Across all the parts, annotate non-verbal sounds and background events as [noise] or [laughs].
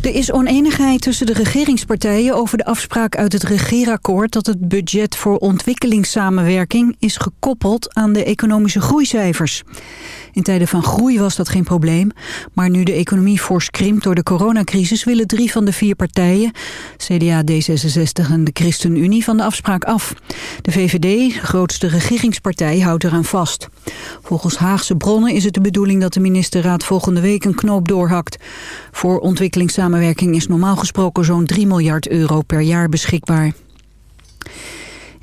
Er is oneenigheid tussen de regeringspartijen over de afspraak uit het regeerakkoord... dat het budget voor ontwikkelingssamenwerking is gekoppeld aan de economische groeicijfers. In tijden van groei was dat geen probleem. Maar nu de economie fors door de coronacrisis... willen drie van de vier partijen, CDA, D66 en de ChristenUnie, van de afspraak af. De VVD, grootste regeringspartij, houdt eraan vast. Volgens Haagse bronnen is het de bedoeling dat de ministerraad volgende week een knoop doorhakt. Voor ontwikkelingssamenwerking is normaal gesproken zo'n 3 miljard euro per jaar beschikbaar.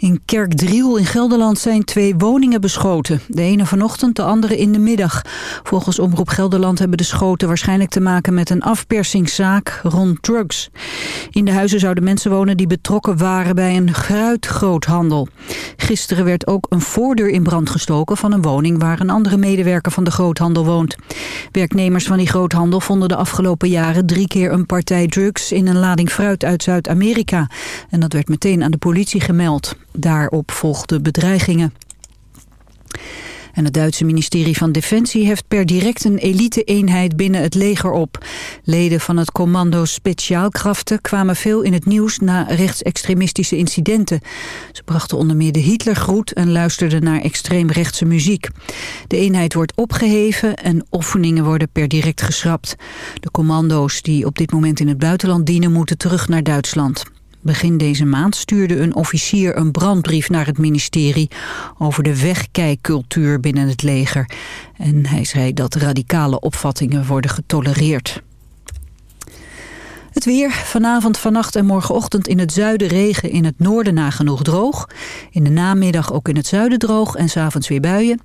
In Kerkdriel in Gelderland zijn twee woningen beschoten. De ene vanochtend, de andere in de middag. Volgens Omroep Gelderland hebben de schoten waarschijnlijk te maken met een afpersingszaak rond drugs. In de huizen zouden mensen wonen die betrokken waren bij een gruitgroothandel. Gisteren werd ook een voordeur in brand gestoken van een woning waar een andere medewerker van de groothandel woont. Werknemers van die groothandel vonden de afgelopen jaren drie keer een partij drugs in een lading fruit uit Zuid-Amerika. En dat werd meteen aan de politie gemeld. Daarop volgden bedreigingen. En het Duitse ministerie van Defensie heeft per direct een elite-eenheid binnen het leger op. Leden van het commando Speciaalkrachten kwamen veel in het nieuws na rechtsextremistische incidenten. Ze brachten onder meer de Hitlergroet en luisterden naar extreemrechtse muziek. De eenheid wordt opgeheven en oefeningen worden per direct geschrapt. De commando's die op dit moment in het buitenland dienen moeten terug naar Duitsland. Begin deze maand stuurde een officier een brandbrief naar het ministerie over de wegkijkcultuur binnen het leger. En hij zei dat radicale opvattingen worden getolereerd. Het weer, vanavond, vannacht en morgenochtend in het zuiden regen, in het noorden nagenoeg droog. In de namiddag ook in het zuiden droog en s'avonds weer buien.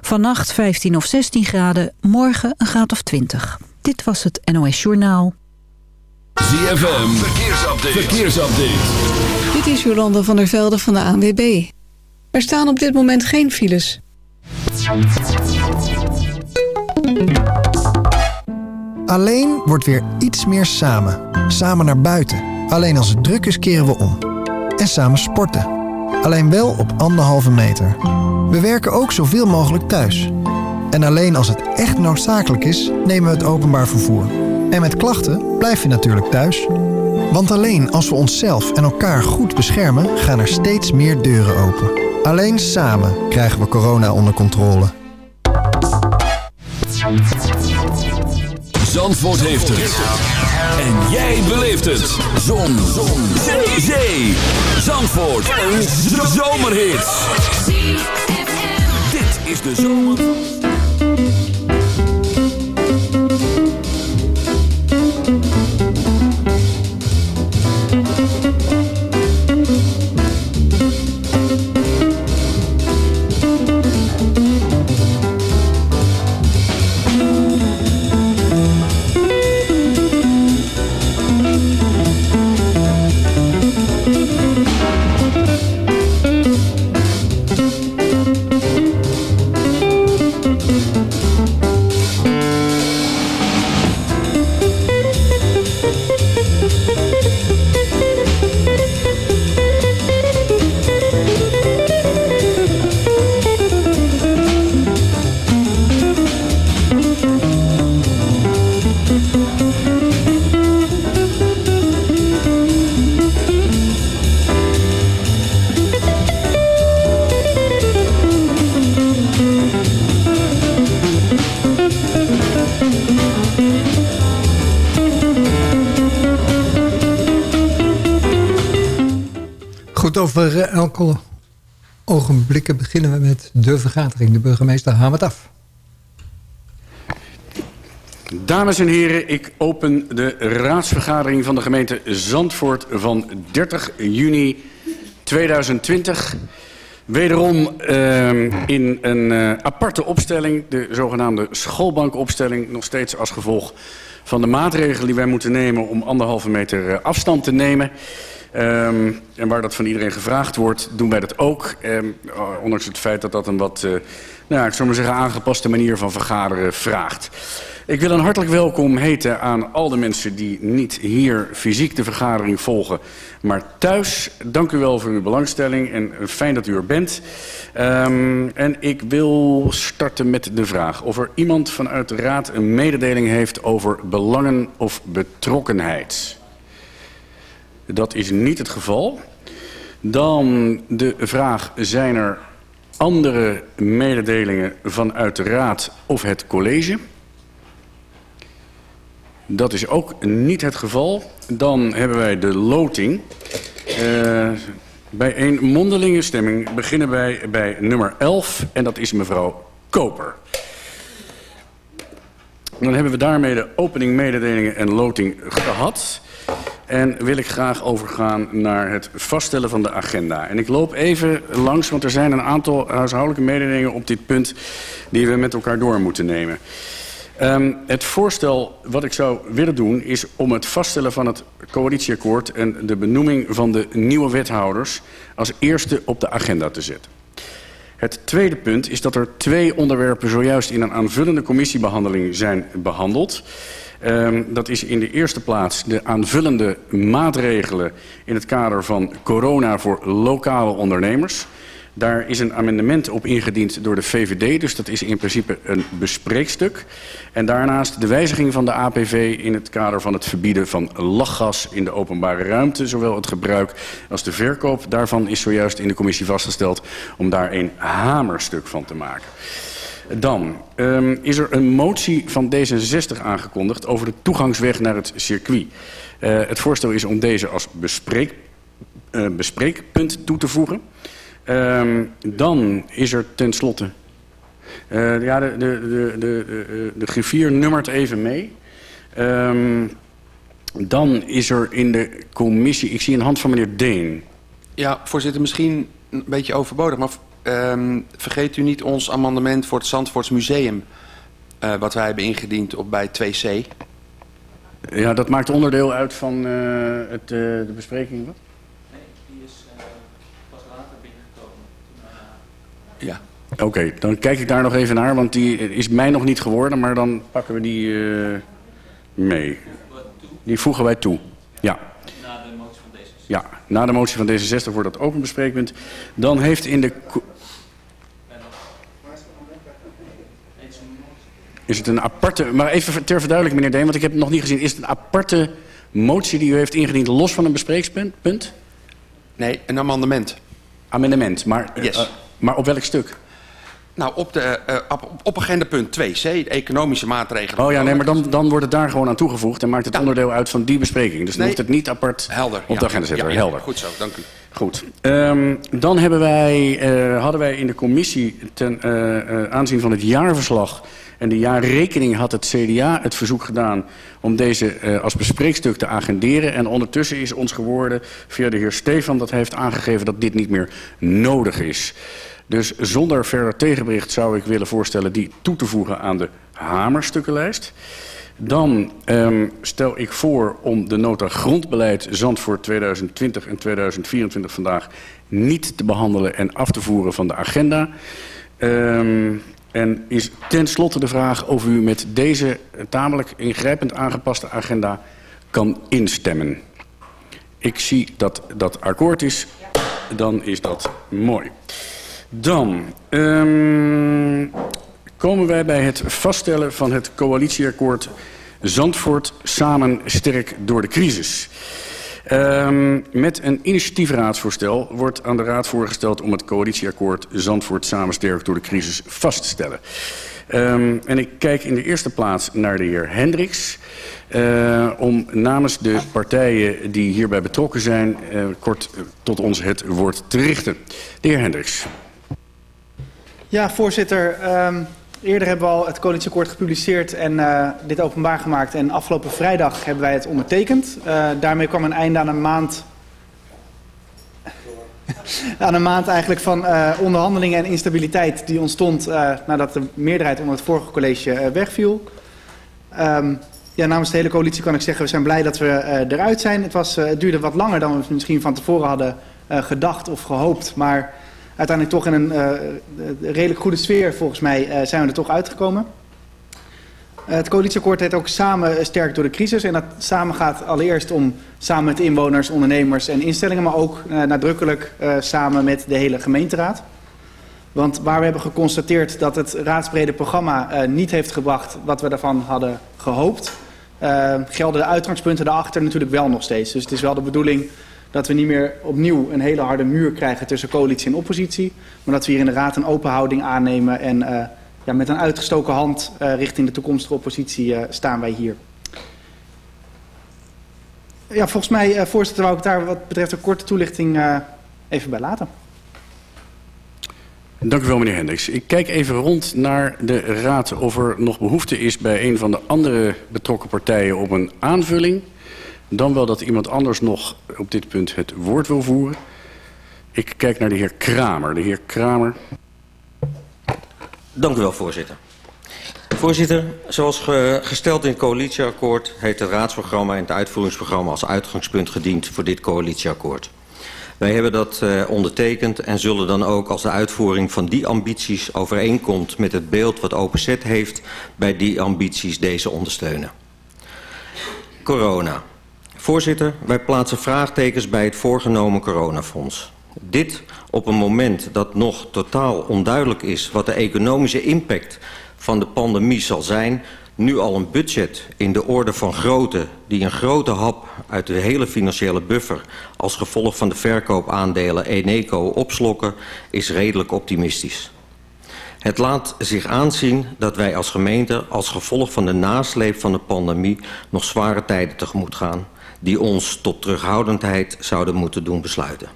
Vannacht 15 of 16 graden, morgen een graad of 20. Dit was het NOS Journaal. ZFM, verkeersupdate. verkeersupdate. Dit is Jolanda van der Velde van de ANWB. Er staan op dit moment geen files. Alleen wordt weer iets meer samen. Samen naar buiten. Alleen als het druk is keren we om. En samen sporten. Alleen wel op anderhalve meter. We werken ook zoveel mogelijk thuis. En alleen als het echt noodzakelijk is, nemen we het openbaar vervoer. En met klachten blijf je natuurlijk thuis. Want alleen als we onszelf en elkaar goed beschermen, gaan er steeds meer deuren open. Alleen samen krijgen we corona onder controle. Zandvoort heeft het. En jij beleeft het. Zon. Zon. Zee. Zandvoort. Een zomerhit. Dit is de zomer... over elke ogenblikken beginnen we met de vergadering. De burgemeester hamert af. Dames en heren, ik open de raadsvergadering van de gemeente Zandvoort van 30 juni 2020. Wederom uh, in een uh, aparte opstelling, de zogenaamde schoolbankopstelling, nog steeds als gevolg van de maatregelen die wij moeten nemen om anderhalve meter uh, afstand te nemen. Um, en waar dat van iedereen gevraagd wordt, doen wij dat ook. Um, ondanks het feit dat dat een wat, uh, nou, ik zou maar zeggen, aangepaste manier van vergaderen vraagt. Ik wil een hartelijk welkom heten aan al de mensen die niet hier fysiek de vergadering volgen, maar thuis. Dank u wel voor uw belangstelling en fijn dat u er bent. Um, en ik wil starten met de vraag of er iemand vanuit de Raad een mededeling heeft over belangen of betrokkenheid. Dat is niet het geval. Dan de vraag, zijn er andere mededelingen vanuit de Raad of het college? Dat is ook niet het geval. Dan hebben wij de loting. Uh, bij een mondelinge stemming beginnen wij bij nummer 11 en dat is mevrouw Koper. Dan hebben we daarmee de opening, mededelingen en loting gehad. En wil ik graag overgaan naar het vaststellen van de agenda. En ik loop even langs, want er zijn een aantal huishoudelijke mededelingen op dit punt... die we met elkaar door moeten nemen. Um, het voorstel wat ik zou willen doen is om het vaststellen van het coalitieakkoord... en de benoeming van de nieuwe wethouders als eerste op de agenda te zetten. Het tweede punt is dat er twee onderwerpen zojuist in een aanvullende commissiebehandeling zijn behandeld. Um, dat is in de eerste plaats de aanvullende maatregelen in het kader van corona voor lokale ondernemers. Daar is een amendement op ingediend door de VVD, dus dat is in principe een bespreekstuk. En daarnaast de wijziging van de APV in het kader van het verbieden van lachgas in de openbare ruimte. Zowel het gebruik als de verkoop daarvan is zojuist in de commissie vastgesteld om daar een hamerstuk van te maken. Dan um, is er een motie van D66 aangekondigd over de toegangsweg naar het circuit. Uh, het voorstel is om deze als bespreek, uh, bespreekpunt toe te voegen. Um, dan is er tenslotte... Uh, ja, de, de, de, de, de griffier nummert even mee. Um, dan is er in de commissie... Ik zie een hand van meneer Deen. Ja, voorzitter, misschien een beetje overbodig... maar um, vergeet u niet ons amendement voor het Zandvoorts Museum... Uh, wat wij hebben ingediend op bij 2C. Ja, dat maakt onderdeel uit van uh, het, uh, de bespreking, wat? Ja. Oké, okay, dan kijk ik daar nog even naar, want die is mij nog niet geworden, maar dan pakken we die uh, mee. Die voegen wij toe. Ja. Na de motie van D66. Ja, na de motie van D66 wordt dat open bespreekpunt. Dan heeft in de... Is het een aparte... Maar even ter verduidelijking, meneer Deen, want ik heb het nog niet gezien. Is het een aparte motie die u heeft ingediend los van een bespreekpunt? Nee, een amendement. Amendement, maar... Yes. Uh, maar op welk stuk? Nou, op, de, uh, op, op agenda punt 2c, de economische maatregelen. Oh ja, nee, maar dan, dan wordt het daar gewoon aan toegevoegd... en maakt het ja. onderdeel uit van die bespreking. Dus dan nee. hoeft het niet apart Helder, op de agenda zetten. Ja, Helder. Goed zo, dank u. Goed. Um, dan hebben wij, uh, hadden wij in de commissie ten uh, aanzien van het jaarverslag... en de jaarrekening had het CDA het verzoek gedaan... om deze als bespreekstuk te agenderen. En ondertussen is ons geworden via de heer Stefan... dat hij heeft aangegeven dat dit niet meer nodig is... Dus zonder verder tegenbericht zou ik willen voorstellen die toe te voegen aan de hamerstukkenlijst. Dan um, stel ik voor om de nota grondbeleid Zandvoort 2020 en 2024 vandaag niet te behandelen en af te voeren van de agenda. Um, en is tenslotte de vraag of u met deze tamelijk ingrijpend aangepaste agenda kan instemmen. Ik zie dat dat akkoord is. Dan is dat mooi. Dan um, komen wij bij het vaststellen van het coalitieakkoord Zandvoort samen sterk door de crisis. Um, met een initiatiefraadsvoorstel wordt aan de Raad voorgesteld om het coalitieakkoord Zandvoort samen sterk door de crisis vast te stellen. Um, en ik kijk in de eerste plaats naar de heer Hendricks. Uh, om namens de partijen die hierbij betrokken zijn uh, kort tot ons het woord te richten. De heer Hendricks. Ja, voorzitter. Um, eerder hebben we al het coalitieakkoord gepubliceerd en uh, dit openbaar gemaakt. En afgelopen vrijdag hebben wij het ondertekend. Uh, daarmee kwam een einde aan een maand... [laughs] aan een maand eigenlijk van uh, onderhandelingen en instabiliteit die ontstond nadat de meerderheid onder het vorige college wegviel. Um, ja, namens de hele coalitie kan ik zeggen, we zijn blij dat we eruit zijn. Het, was, het duurde wat langer dan we misschien van tevoren hadden gedacht of gehoopt, maar uiteindelijk toch in een uh, redelijk goede sfeer volgens mij uh, zijn we er toch uitgekomen. Het coalitieakkoord heet ook Samen sterk door de crisis. En dat samen gaat allereerst om samen met inwoners, ondernemers en instellingen... maar ook nadrukkelijk samen met de hele gemeenteraad. Want waar we hebben geconstateerd dat het raadsbrede programma niet heeft gebracht... wat we daarvan hadden gehoopt... gelden de uitgangspunten daarachter natuurlijk wel nog steeds. Dus het is wel de bedoeling dat we niet meer opnieuw een hele harde muur krijgen... tussen coalitie en oppositie. Maar dat we hier in de raad een open houding aannemen... en ja, met een uitgestoken hand uh, richting de toekomstige oppositie uh, staan wij hier. Ja, volgens mij, voorzitter, wou ik daar wat betreft een korte toelichting even bij laten. Dank u wel, meneer Hendricks. Ik kijk even rond naar de raad of er nog behoefte is bij een van de andere betrokken partijen op een aanvulling. Dan wel dat iemand anders nog op dit punt het woord wil voeren. Ik kijk naar de heer Kramer. De heer Kramer. Dank u wel, voorzitter. Voorzitter, zoals ge gesteld in het coalitieakkoord... heeft het raadsprogramma en het uitvoeringsprogramma als uitgangspunt gediend voor dit coalitieakkoord. Wij hebben dat uh, ondertekend en zullen dan ook als de uitvoering van die ambities overeenkomt met het beeld wat OPZ heeft bij die ambities deze ondersteunen. Corona. Voorzitter, wij plaatsen vraagtekens bij het voorgenomen coronafonds. Dit op een moment dat nog totaal onduidelijk is wat de economische impact van de pandemie zal zijn, nu al een budget in de orde van grootte die een grote hap uit de hele financiële buffer als gevolg van de verkoopaandelen Eneco opslokken, is redelijk optimistisch. Het laat zich aanzien dat wij als gemeente als gevolg van de nasleep van de pandemie nog zware tijden tegemoet gaan, die ons tot terughoudendheid zouden moeten doen besluiten.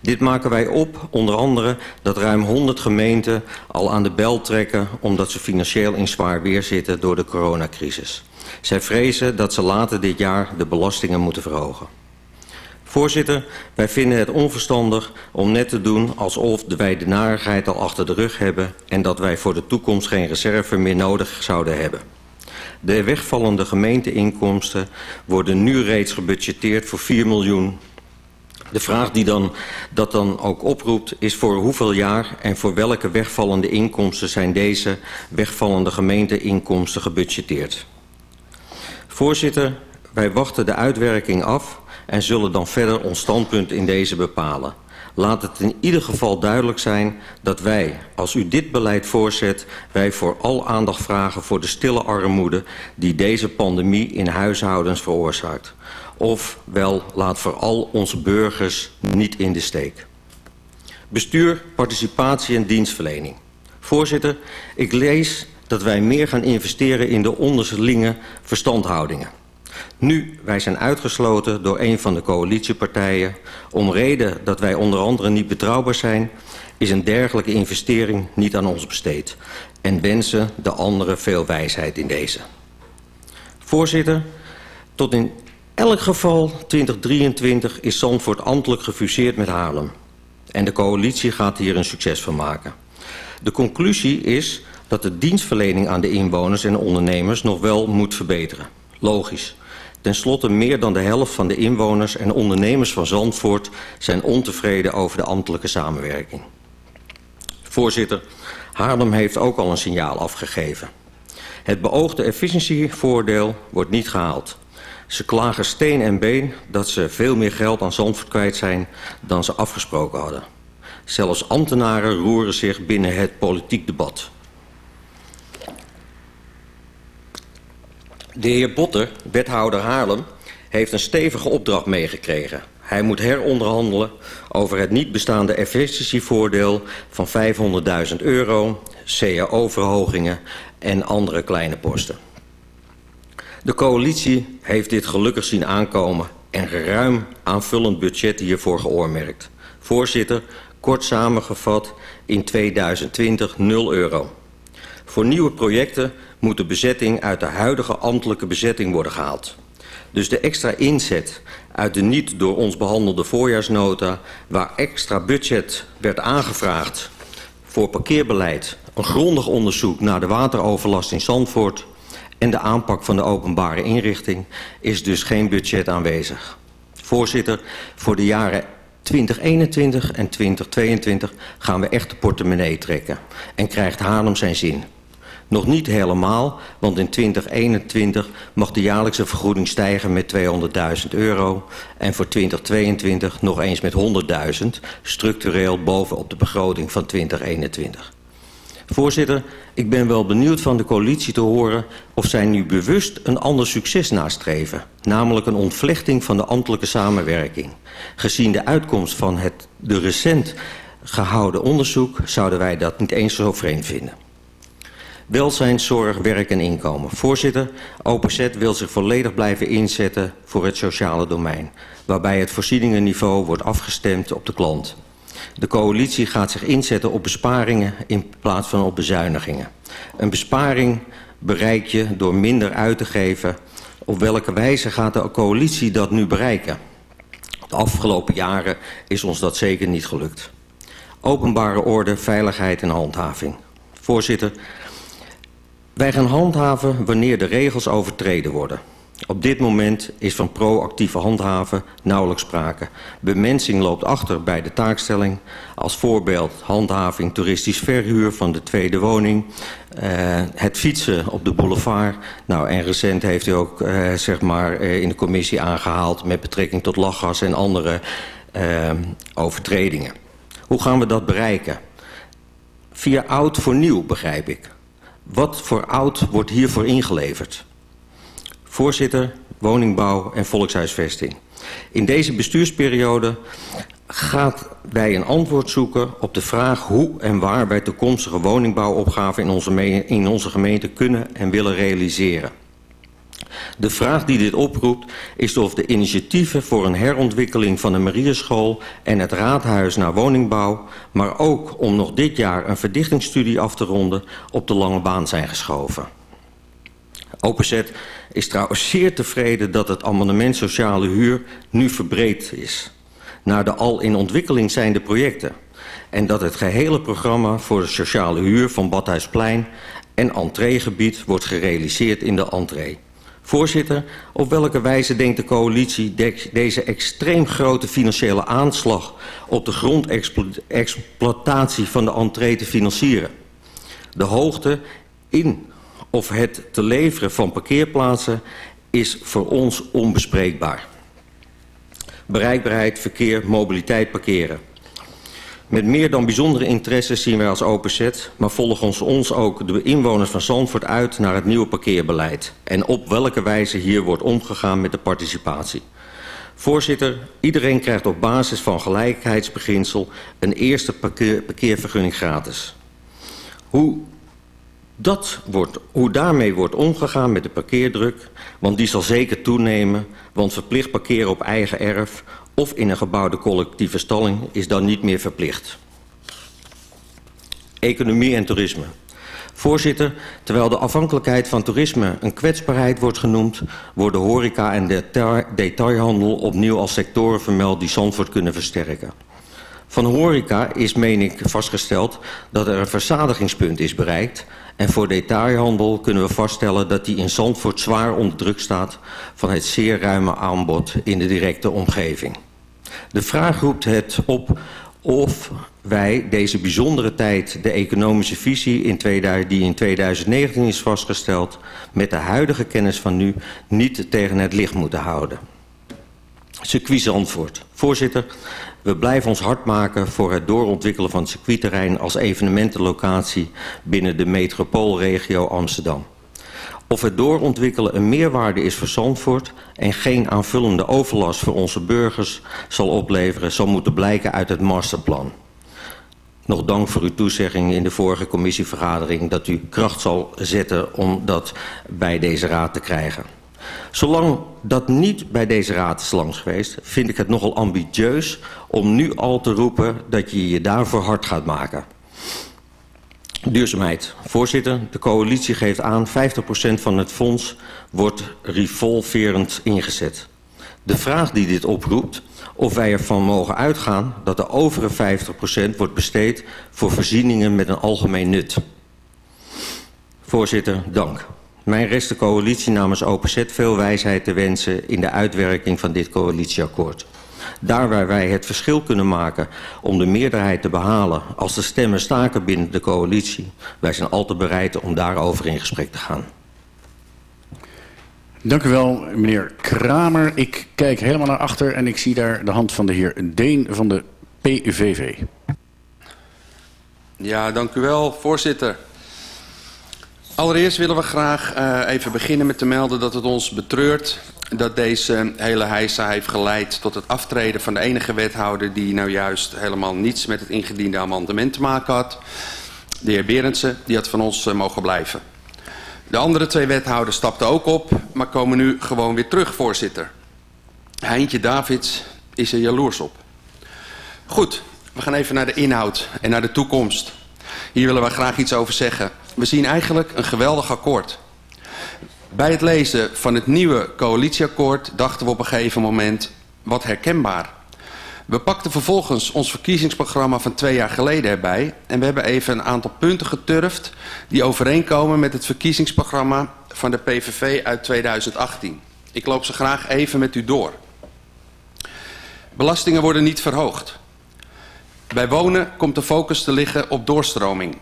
Dit maken wij op, onder andere dat ruim 100 gemeenten al aan de bel trekken... omdat ze financieel in zwaar weer zitten door de coronacrisis. Zij vrezen dat ze later dit jaar de belastingen moeten verhogen. Voorzitter, wij vinden het onverstandig om net te doen alsof wij de narigheid al achter de rug hebben... en dat wij voor de toekomst geen reserve meer nodig zouden hebben. De wegvallende gemeenteinkomsten worden nu reeds gebudgeteerd voor 4 miljoen de vraag die dan, dat dan ook oproept is voor hoeveel jaar en voor welke wegvallende inkomsten zijn deze wegvallende gemeenteinkomsten gebudgeteerd. Voorzitter, wij wachten de uitwerking af en zullen dan verder ons standpunt in deze bepalen. Laat het in ieder geval duidelijk zijn dat wij, als u dit beleid voorzet... wij voor al aandacht vragen voor de stille armoede... die deze pandemie in huishoudens veroorzaakt. Ofwel, laat vooral onze burgers niet in de steek. Bestuur, participatie en dienstverlening. Voorzitter, ik lees dat wij meer gaan investeren in de onderlinge verstandhoudingen. Nu, wij zijn uitgesloten door een van de coalitiepartijen... om reden dat wij onder andere niet betrouwbaar zijn... is een dergelijke investering niet aan ons besteed. En wensen de anderen veel wijsheid in deze. Voorzitter, tot in elk geval 2023 is Zandvoort ambtelijk gefuseerd met Haarlem. En de coalitie gaat hier een succes van maken. De conclusie is dat de dienstverlening aan de inwoners en ondernemers nog wel moet verbeteren. Logisch. Ten slotte meer dan de helft van de inwoners en ondernemers van Zandvoort zijn ontevreden over de ambtelijke samenwerking. Voorzitter, Haarlem heeft ook al een signaal afgegeven. Het beoogde efficiëntievoordeel wordt niet gehaald. Ze klagen steen en been dat ze veel meer geld aan Zandvoort kwijt zijn dan ze afgesproken hadden. Zelfs ambtenaren roeren zich binnen het politiek debat. De heer Botter, wethouder Haarlem, heeft een stevige opdracht meegekregen. Hij moet heronderhandelen over het niet bestaande efficiëntievoordeel van 500.000 euro, cao-verhogingen en andere kleine posten. De coalitie heeft dit gelukkig zien aankomen en geruim aanvullend budget hiervoor geoormerkt. Voorzitter, kort samengevat in 2020 0 euro. Voor nieuwe projecten moet de bezetting uit de huidige ambtelijke bezetting worden gehaald. Dus de extra inzet uit de niet door ons behandelde voorjaarsnota... waar extra budget werd aangevraagd voor parkeerbeleid... een grondig onderzoek naar de wateroverlast in Zandvoort... en de aanpak van de openbare inrichting is dus geen budget aanwezig. Voorzitter, voor de jaren 2021 en 2022 gaan we echt de portemonnee trekken... en krijgt Haarlem zijn zin... Nog niet helemaal, want in 2021 mag de jaarlijkse vergoeding stijgen met 200.000 euro. En voor 2022 nog eens met 100.000, structureel bovenop de begroting van 2021. Voorzitter, ik ben wel benieuwd van de coalitie te horen of zij nu bewust een ander succes nastreven. Namelijk een ontvlechting van de ambtelijke samenwerking. Gezien de uitkomst van het, de recent gehouden onderzoek zouden wij dat niet eens zo vreemd vinden. Welzijn, zorg, werk en inkomen. Voorzitter, OPZ wil zich volledig blijven inzetten voor het sociale domein. Waarbij het voorzieningenniveau wordt afgestemd op de klant. De coalitie gaat zich inzetten op besparingen in plaats van op bezuinigingen. Een besparing bereik je door minder uit te geven. Op welke wijze gaat de coalitie dat nu bereiken? De afgelopen jaren is ons dat zeker niet gelukt. Openbare orde, veiligheid en handhaving. Voorzitter, wij gaan handhaven wanneer de regels overtreden worden. Op dit moment is van proactieve handhaven nauwelijks sprake. Bemensing loopt achter bij de taakstelling. Als voorbeeld handhaving toeristisch verhuur van de tweede woning. Uh, het fietsen op de boulevard. Nou, en recent heeft u ook uh, zeg maar, uh, in de commissie aangehaald... met betrekking tot lachgas en andere overtredingen. Hoe gaan we dat bereiken? Via oud voor nieuw, begrijp ik. Wat voor oud wordt hiervoor ingeleverd? Voorzitter, woningbouw en volkshuisvesting. In deze bestuursperiode gaat wij een antwoord zoeken op de vraag hoe en waar wij toekomstige woningbouwopgaven in onze, in onze gemeente kunnen en willen realiseren. De vraag die dit oproept is of de initiatieven voor een herontwikkeling van de Marieschool en het raadhuis naar woningbouw, maar ook om nog dit jaar een verdichtingsstudie af te ronden, op de lange baan zijn geschoven. OPZ is trouwens zeer tevreden dat het amendement sociale huur nu verbreed is naar de al in ontwikkeling zijnde projecten. En dat het gehele programma voor de sociale huur van Badhuisplein en entreegebied wordt gerealiseerd in de entree. Voorzitter, op welke wijze denkt de coalitie deze extreem grote financiële aanslag op de grondexploitatie van de entree te financieren? De hoogte in of het te leveren van parkeerplaatsen is voor ons onbespreekbaar. Bereikbaarheid, verkeer, mobiliteit, parkeren. Met meer dan bijzondere interesse zien wij als OPZ, maar volgen ons, ook de inwoners van Zandvoort uit naar het nieuwe parkeerbeleid. En op welke wijze hier wordt omgegaan met de participatie. Voorzitter, iedereen krijgt op basis van gelijkheidsbeginsel een eerste parkeer, parkeervergunning gratis. Hoe dat wordt, hoe daarmee wordt omgegaan met de parkeerdruk, want die zal zeker toenemen, want verplicht parkeren op eigen erf of in een gebouwde collectieve stalling is dan niet meer verplicht. Economie en toerisme. Voorzitter, terwijl de afhankelijkheid van toerisme een kwetsbaarheid wordt genoemd, worden horeca en detail, detailhandel opnieuw als sectoren vermeld die Zandvoort kunnen versterken. Van horeca is, meen ik, vastgesteld dat er een verzadigingspunt is bereikt en voor detailhandel kunnen we vaststellen dat die in Zandvoort zwaar onder druk staat van het zeer ruime aanbod in de directe omgeving. De vraag roept het op of wij deze bijzondere tijd de economische visie in 2000, die in 2019 is vastgesteld met de huidige kennis van nu niet tegen het licht moeten houden. Circuit Zandvoort. Voorzitter, we blijven ons hard maken voor het doorontwikkelen van het circuitterrein als evenementenlocatie binnen de metropoolregio Amsterdam. Of het doorontwikkelen een meerwaarde is voor Zandvoort en geen aanvullende overlast voor onze burgers zal opleveren, zal moeten blijken uit het masterplan. Nog dank voor uw toezegging in de vorige commissievergadering dat u kracht zal zetten om dat bij deze raad te krijgen. Zolang dat niet bij deze raad is langs geweest, vind ik het nogal ambitieus om nu al te roepen dat je je daarvoor hard gaat maken. Duurzaamheid. Voorzitter, de coalitie geeft aan 50% van het fonds wordt revolverend ingezet. De vraag die dit oproept, of wij ervan mogen uitgaan dat de overige 50% wordt besteed voor voorzieningen met een algemeen nut. Voorzitter, dank. Mijn rest de coalitie namens OPZ veel wijsheid te wensen in de uitwerking van dit coalitieakkoord. Daar waar wij het verschil kunnen maken om de meerderheid te behalen als de stemmen staken binnen de coalitie, wij zijn altijd bereid om daarover in gesprek te gaan. Dank u wel, meneer Kramer. Ik kijk helemaal naar achter en ik zie daar de hand van de heer Deen van de PVV. Ja, dank u wel, voorzitter. Allereerst willen we graag uh, even beginnen met te melden dat het ons betreurt dat deze hele heisa heeft geleid tot het aftreden van de enige wethouder die nou juist helemaal niets met het ingediende amendement te maken had. De heer Berendsen, die had van ons uh, mogen blijven. De andere twee wethouders stapten ook op, maar komen nu gewoon weer terug, voorzitter. Heintje Davids is er jaloers op. Goed, we gaan even naar de inhoud en naar de toekomst. Hier willen we graag iets over zeggen. We zien eigenlijk een geweldig akkoord. Bij het lezen van het nieuwe coalitieakkoord dachten we op een gegeven moment wat herkenbaar. We pakten vervolgens ons verkiezingsprogramma van twee jaar geleden erbij. En we hebben even een aantal punten geturfd die overeenkomen met het verkiezingsprogramma van de PVV uit 2018. Ik loop ze graag even met u door. Belastingen worden niet verhoogd. Bij wonen komt de focus te liggen op doorstroming.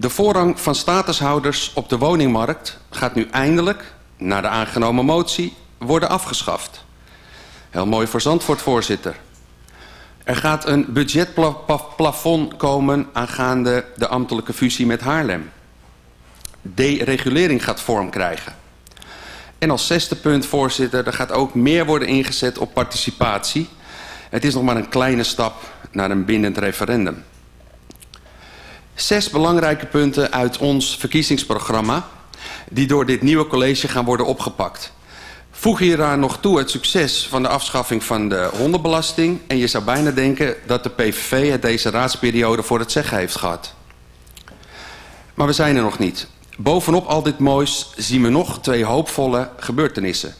De voorrang van statushouders op de woningmarkt gaat nu eindelijk, na de aangenomen motie, worden afgeschaft. Heel mooi voor Zandvoort, voorzitter. Er gaat een budgetplafond komen aangaande de ambtelijke fusie met Haarlem. Deregulering gaat vorm krijgen. En als zesde punt, voorzitter, er gaat ook meer worden ingezet op participatie. Het is nog maar een kleine stap naar een bindend referendum. Zes belangrijke punten uit ons verkiezingsprogramma... die door dit nieuwe college gaan worden opgepakt. Voeg hieraan nog toe het succes van de afschaffing van de hondenbelasting... en je zou bijna denken dat de PVV het deze raadsperiode voor het zeggen heeft gehad. Maar we zijn er nog niet. Bovenop al dit moois zien we nog twee hoopvolle gebeurtenissen.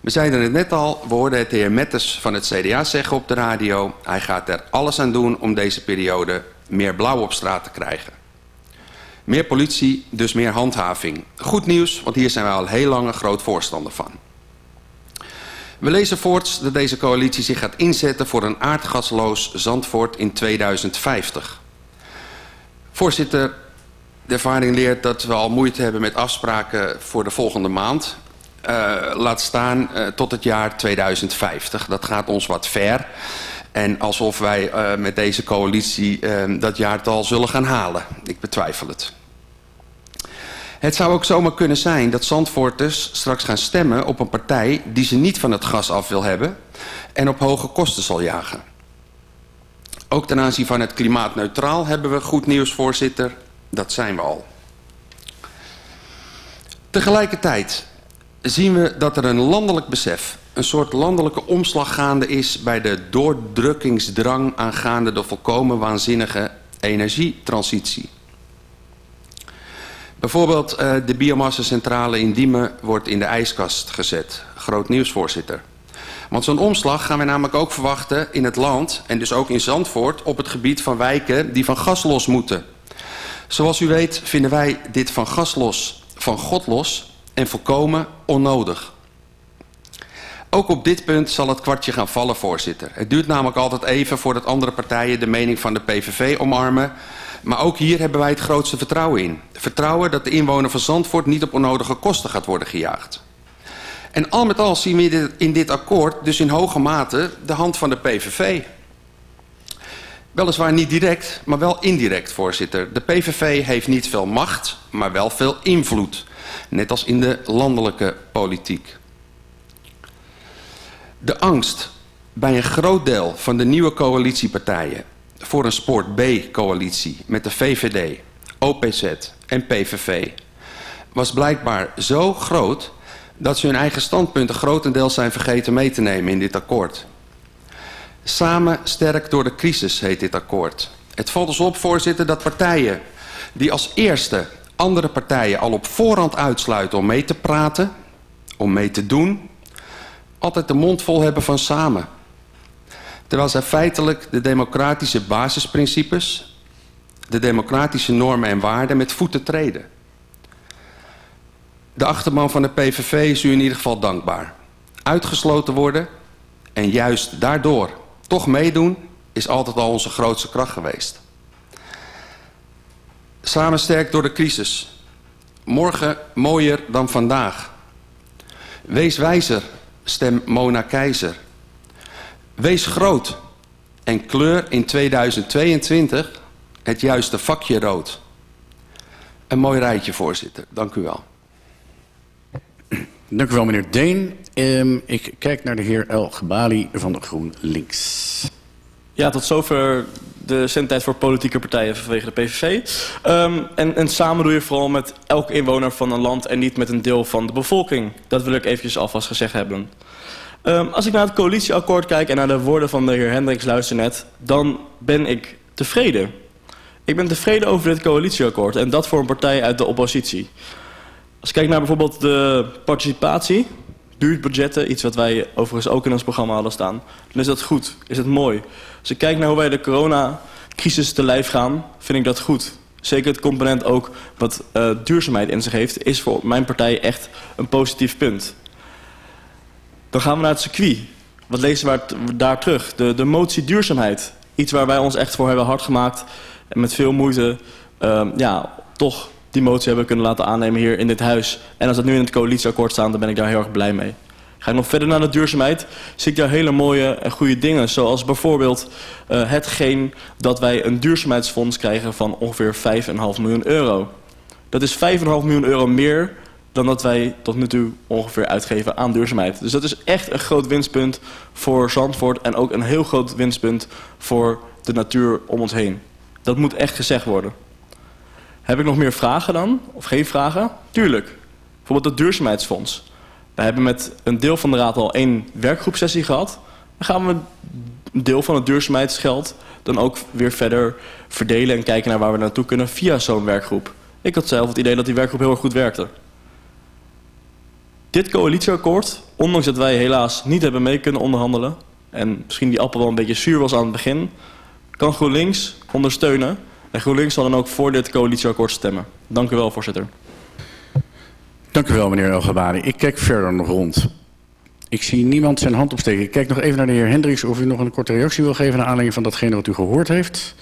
We zeiden het net al, we hoorden het de heer Mettes van het CDA zeggen op de radio. Hij gaat er alles aan doen om deze periode meer blauw op straat te krijgen. Meer politie, dus meer handhaving. Goed nieuws, want hier zijn wij al heel lang een groot voorstander van. We lezen voorts dat deze coalitie zich gaat inzetten voor een aardgasloos Zandvoort in 2050. Voorzitter, de ervaring leert dat we al moeite hebben met afspraken voor de volgende maand. Uh, laat staan uh, tot het jaar 2050. Dat gaat ons wat ver. En alsof wij uh, met deze coalitie dat jaartal zullen gaan halen. Ik betwijfel het. Het zou ook zomaar kunnen zijn dat Zandvoorters straks gaan stemmen op een partij die ze niet van het gas af wil hebben en op hoge kosten zal jagen. Ook ten aanzien van het klimaatneutraal hebben we goed nieuws, voorzitter. Dat zijn we al. Tegelijkertijd zien we dat er een landelijk besef, een soort landelijke omslag gaande is bij de doordrukkingsdrang aangaande de volkomen waanzinnige energietransitie. Bijvoorbeeld uh, de biomassacentrale in Diemen wordt in de ijskast gezet. Groot nieuws, voorzitter. Want zo'n omslag gaan we namelijk ook verwachten in het land... en dus ook in Zandvoort op het gebied van wijken die van gas los moeten. Zoals u weet vinden wij dit van gas los, van God los en volkomen onnodig. Ook op dit punt zal het kwartje gaan vallen, voorzitter. Het duurt namelijk altijd even voordat andere partijen de mening van de PVV omarmen... Maar ook hier hebben wij het grootste vertrouwen in. Vertrouwen dat de inwoner van Zandvoort niet op onnodige kosten gaat worden gejaagd. En al met al zien we in dit akkoord dus in hoge mate de hand van de PVV. Weliswaar niet direct, maar wel indirect, voorzitter. De PVV heeft niet veel macht, maar wel veel invloed. Net als in de landelijke politiek. De angst bij een groot deel van de nieuwe coalitiepartijen voor een Sport B-coalitie met de VVD, OPZ en PVV was blijkbaar zo groot dat ze hun eigen standpunten grotendeels zijn vergeten mee te nemen in dit akkoord. Samen sterk door de crisis heet dit akkoord. Het valt ons op, voorzitter, dat partijen die als eerste andere partijen al op voorhand uitsluiten om mee te praten, om mee te doen, altijd de mond vol hebben van samen terwijl zij feitelijk de democratische basisprincipes, de democratische normen en waarden met voeten treden. De achterman van de PVV is u in ieder geval dankbaar. Uitgesloten worden En juist daardoor toch meedoen is altijd al onze grootste kracht geweest. Samen sterk door de crisis. Morgen mooier dan vandaag. Wees wijzer, stem Mona Keizer. Wees groot en kleur in 2022 het juiste vakje rood. Een mooi rijtje, voorzitter. Dank u wel. Dank u wel, meneer Deen. Um, ik kijk naar de heer El Gebali van de GroenLinks. Ja, tot zover de zendtijd voor politieke partijen vanwege de PVV. Um, en, en samen doe je vooral met elke inwoner van een land en niet met een deel van de bevolking. Dat wil ik eventjes alvast gezegd hebben. Um, als ik naar het coalitieakkoord kijk en naar de woorden van de heer Hendricks luister net, dan ben ik tevreden. Ik ben tevreden over dit coalitieakkoord en dat voor een partij uit de oppositie. Als ik kijk naar bijvoorbeeld de participatie, buurtbudgetten, iets wat wij overigens ook in ons programma hadden staan, dan is dat goed, is het mooi. Als ik kijk naar hoe wij de coronacrisis te lijf gaan, vind ik dat goed. Zeker het component ook wat uh, duurzaamheid in zich heeft, is voor mijn partij echt een positief punt. Dan gaan we naar het circuit. Wat lezen we daar terug? De, de motie duurzaamheid. Iets waar wij ons echt voor hebben hard gemaakt en met veel moeite uh, ja, toch die motie hebben kunnen laten aannemen hier in dit huis. En als dat nu in het coalitieakkoord staat, dan ben ik daar heel erg blij mee. Ga ik nog verder naar de duurzaamheid, zie ik daar hele mooie en goede dingen. Zoals bijvoorbeeld uh, hetgeen dat wij een duurzaamheidsfonds krijgen van ongeveer 5,5 miljoen euro. Dat is 5,5 miljoen euro meer dan dat wij tot nu toe ongeveer uitgeven aan duurzaamheid. Dus dat is echt een groot winstpunt voor Zandvoort en ook een heel groot winstpunt voor de natuur om ons heen. Dat moet echt gezegd worden. Heb ik nog meer vragen dan? Of geen vragen? Tuurlijk. Bijvoorbeeld het duurzaamheidsfonds. We hebben met een deel van de raad al één werkgroepsessie gehad. Dan gaan we een deel van het duurzaamheidsgeld dan ook weer verder verdelen en kijken naar waar we naartoe kunnen via zo'n werkgroep. Ik had zelf het idee dat die werkgroep heel erg goed werkte. Dit coalitieakkoord, ondanks dat wij helaas niet hebben mee kunnen onderhandelen... en misschien die appel wel een beetje zuur was aan het begin... kan GroenLinks ondersteunen. En GroenLinks zal dan ook voor dit coalitieakkoord stemmen. Dank u wel, voorzitter. Dank u wel, meneer Elgebari. Ik kijk verder nog rond. Ik zie niemand zijn hand opsteken. Ik kijk nog even naar de heer Hendricks of u nog een korte reactie wil geven... naar aanleiding van datgene wat u gehoord heeft.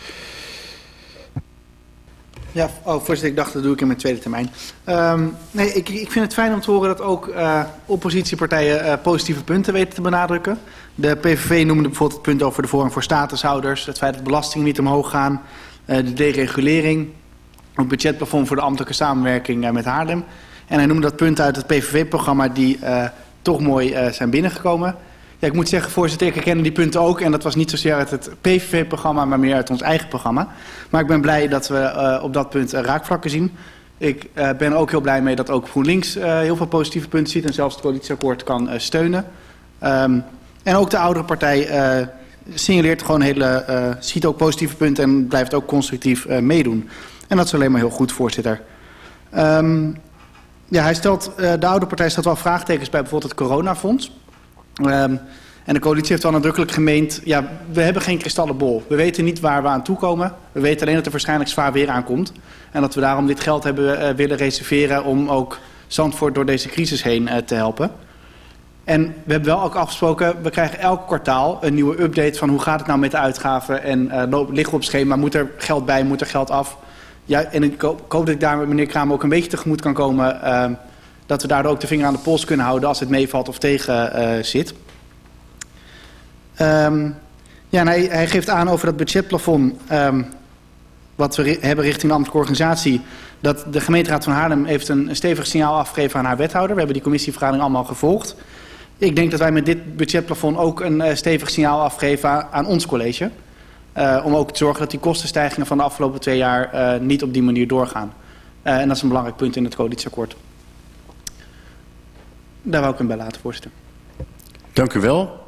Ja, oh, voorzitter, ik dacht dat doe ik in mijn tweede termijn. Um, nee, ik, ik vind het fijn om te horen dat ook uh, oppositiepartijen uh, positieve punten weten te benadrukken. De PVV noemde bijvoorbeeld het punt over de voorrang voor statushouders, het feit dat belastingen niet omhoog gaan, uh, de deregulering, het budgetplafond voor de ambtelijke samenwerking met Haarlem. En hij noemde dat punt uit het PVV-programma die toch mooi zijn binnengekomen. Ja, ik moet zeggen, voorzitter, ik herken die punten ook. En dat was niet zozeer uit het PVV-programma, maar meer uit ons eigen programma. Maar ik ben blij dat we uh, op dat punt uh, raakvlakken zien. Ik uh, ben ook heel blij mee dat ook GroenLinks heel veel positieve punten ziet... en zelfs het coalitieakkoord kan steunen. Um, en ook de oudere partij signaleert gewoon hele, ziet ook positieve punten... en blijft ook constructief meedoen. En dat is alleen maar heel goed, voorzitter. Um, ja, hij stelt, de oude partij stelt wel vraagtekens bij bijvoorbeeld het coronafonds... Um, en de coalitie heeft wel nadrukkelijk gemeend, ja, we hebben geen kristallen bol. We weten niet waar we aan toekomen. We weten alleen dat er waarschijnlijk zwaar weer aankomt. En dat we daarom dit geld hebben uh, willen reserveren om ook Zandvoort door deze crisis heen uh, te helpen. En we hebben wel ook afgesproken, we krijgen elk kwartaal een nieuwe update van hoe gaat het nou met de uitgaven. En uh, op schema, moet er geld bij, moet er geld af. Ja, en ik hoop, ik dat ik daar met meneer Kramer ook een beetje tegemoet kan komen... Uh, dat we daardoor ook de vinger aan de pols kunnen houden als het meevalt of tegen uh, zit. Um, ja, hij, hij, geeft aan over dat budgetplafond um, wat we hebben richting de ambtelijke organisatie. Dat de gemeenteraad van Haarlem heeft een, stevig signaal afgegeven aan haar wethouder. We hebben die commissievergadering allemaal gevolgd. Ik denk dat wij met dit budgetplafond ook een uh, stevig signaal afgeven aan ons college. Uh, om ook te zorgen dat die kostenstijgingen van de afgelopen twee jaar uh, niet op die manier doorgaan. en dat is een belangrijk punt in het coalitieakkoord. Daar wou ik hem bij laten, voorzitter. Dank u wel.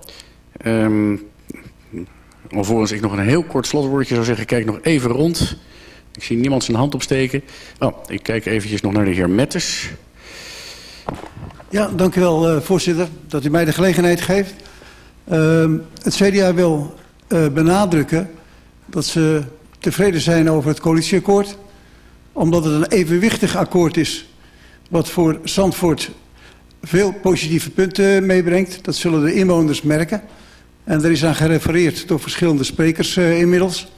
Um, alvorens ik nog een heel kort slotwoordje zou zeggen, kijk nog even rond. Ik zie niemand zijn hand opsteken. Oh, ik kijk eventjes nog naar de heer Metters. Ja, dank u wel, uh, voorzitter, dat u mij de gelegenheid geeft. Uh, het CDA wil benadrukken dat ze tevreden zijn over het coalitieakkoord. Omdat het een evenwichtig akkoord is wat voor Zandvoort veel positieve punten meebrengt. Dat zullen de inwoners merken. En er is aan gerefereerd door verschillende sprekers uh, inmiddels.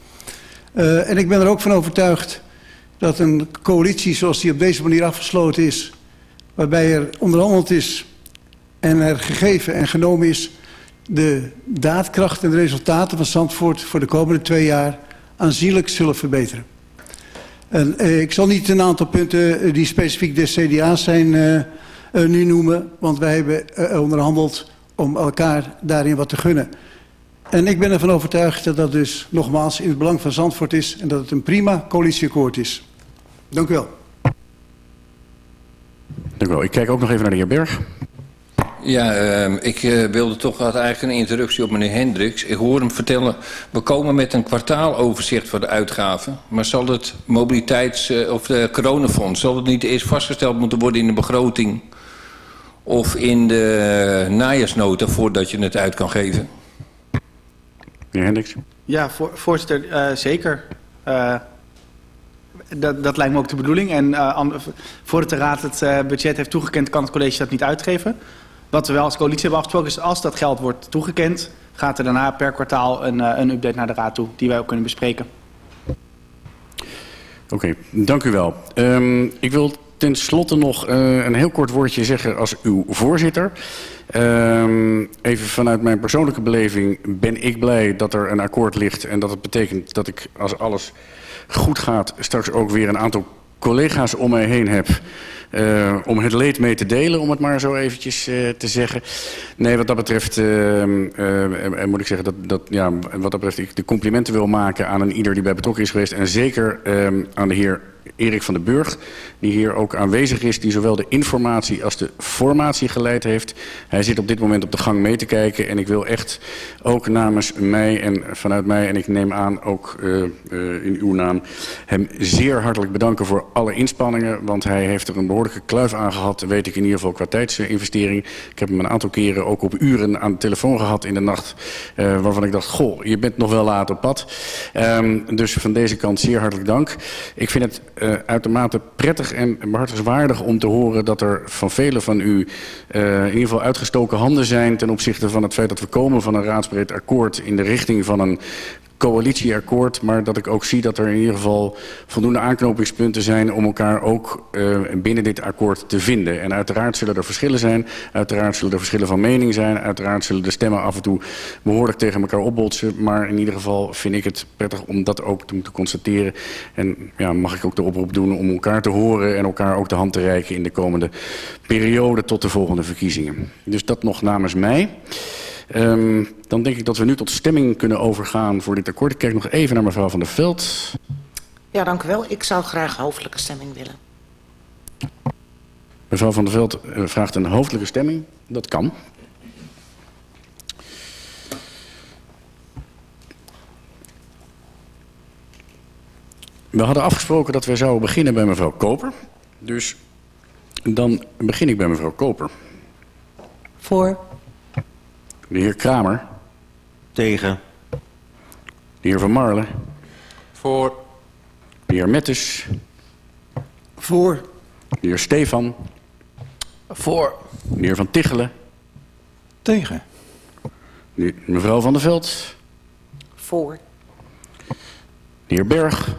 Uh, en ik ben er ook van overtuigd dat een coalitie zoals die op deze manier afgesloten is... waarbij er onderhandeld is en er gegeven en genomen is... de daadkracht en de resultaten van Zandvoort voor de komende twee jaar aanzienlijk zullen verbeteren. En, uh, ik zal niet een aantal punten die specifiek de CDA's zijn uh, uh, nu noemen... want wij hebben onderhandeld om elkaar daarin wat te gunnen. En ik ben ervan overtuigd dat dat dus nogmaals in het belang van Zandvoort is... en dat het een prima coalitieakkoord is. Dank u wel. Dank u wel. Ik kijk ook nog even naar de heer Berg. Ja, uh, ik uh, wilde toch had eigenlijk een introductie op meneer Hendricks. Ik hoor hem vertellen, we komen met een kwartaaloverzicht voor de uitgaven. Maar zal het mobiliteits- uh, of de coronafonds, zal het niet eerst vastgesteld moeten worden in de begroting... of in de najaarsnota voordat je het uit kan geven? Meneer Hendricks. Ja, voor, voorzitter, uh, zeker. Uh, dat, dat lijkt me ook de bedoeling. En uh, voordat de raad het uh, budget heeft toegekend, kan het college dat niet uitgeven. Wat we wel als coalitie hebben afgesproken is, als dat geld wordt toegekend, gaat er daarna per kwartaal een, uh, een update naar de raad toe, die wij ook kunnen bespreken. Oké, dank u wel. Um, ik wil ten slotte nog uh, een heel kort woordje zeggen als uw voorzitter. Um, even vanuit mijn persoonlijke beleving ben ik blij dat er een akkoord ligt. En dat het betekent dat ik, als alles goed gaat, straks ook weer een aantal collega's om mij heen heb... Uh, om het leed mee te delen, om het maar zo eventjes uh, te zeggen. Nee, wat dat betreft uh, moet ik zeggen dat, dat, ja, wat dat betreft ik de complimenten wil maken aan een ieder die bij betrokken is geweest. En zeker ehm, aan de heer Erik van den Burg, die hier ook aanwezig is, die zowel de informatie als de formatie geleid heeft. Hij zit op dit moment op de gang mee te kijken en ik wil echt ook namens mij en vanuit mij, en ik neem aan ook uh, uh, in uw naam, hem zeer hartelijk bedanken voor alle inspanningen, want hij heeft er een behoorlijke kluif aan gehad, weet ik in ieder geval qua tijdsinvestering. Ik heb hem een aantal keren ook op uren aan de telefoon gehad in de nacht, uh, waarvan ik dacht, goh, je bent nog wel laat op pad. Um, dus van deze kant zeer hartelijk dank. Ik vind het uh, uitermate prettig en behartigingswaardig om te horen dat er van velen van u uh, in ieder geval uitgestoken handen zijn ten opzichte van het feit dat we komen van een raadsbreed akkoord in de richting van een coalitieakkoord, maar dat ik ook zie dat er in ieder geval voldoende aanknopingspunten zijn om elkaar ook uh, binnen dit akkoord te vinden. En uiteraard zullen er verschillen zijn, uiteraard zullen er verschillen van mening zijn, uiteraard zullen de stemmen af en toe behoorlijk tegen elkaar opbotsen, maar in ieder geval vind ik het prettig om dat ook te moeten constateren. En ja, mag ik ook de oproep doen om elkaar te horen en elkaar ook de hand te reiken in de komende periode tot de volgende verkiezingen. Dus dat nog namens mij. Um, dan denk ik dat we nu tot stemming kunnen overgaan voor dit akkoord. Ik kijk nog even naar mevrouw Van der Veld. Ja, dank u wel. Ik zou graag hoofdelijke stemming willen. Mevrouw Van der Veld uh, vraagt een hoofdelijke stemming. Dat kan. We hadden afgesproken dat we zouden beginnen bij mevrouw Koper. Dus dan begin ik bij mevrouw Koper. Voor. De heer Kramer. Tegen. De heer Van Marlen. Voor. De heer Mettes. Voor. De heer Stefan. Voor. De heer Van Tichelen. Tegen. De, mevrouw Van der Veld. Voor. De heer Berg.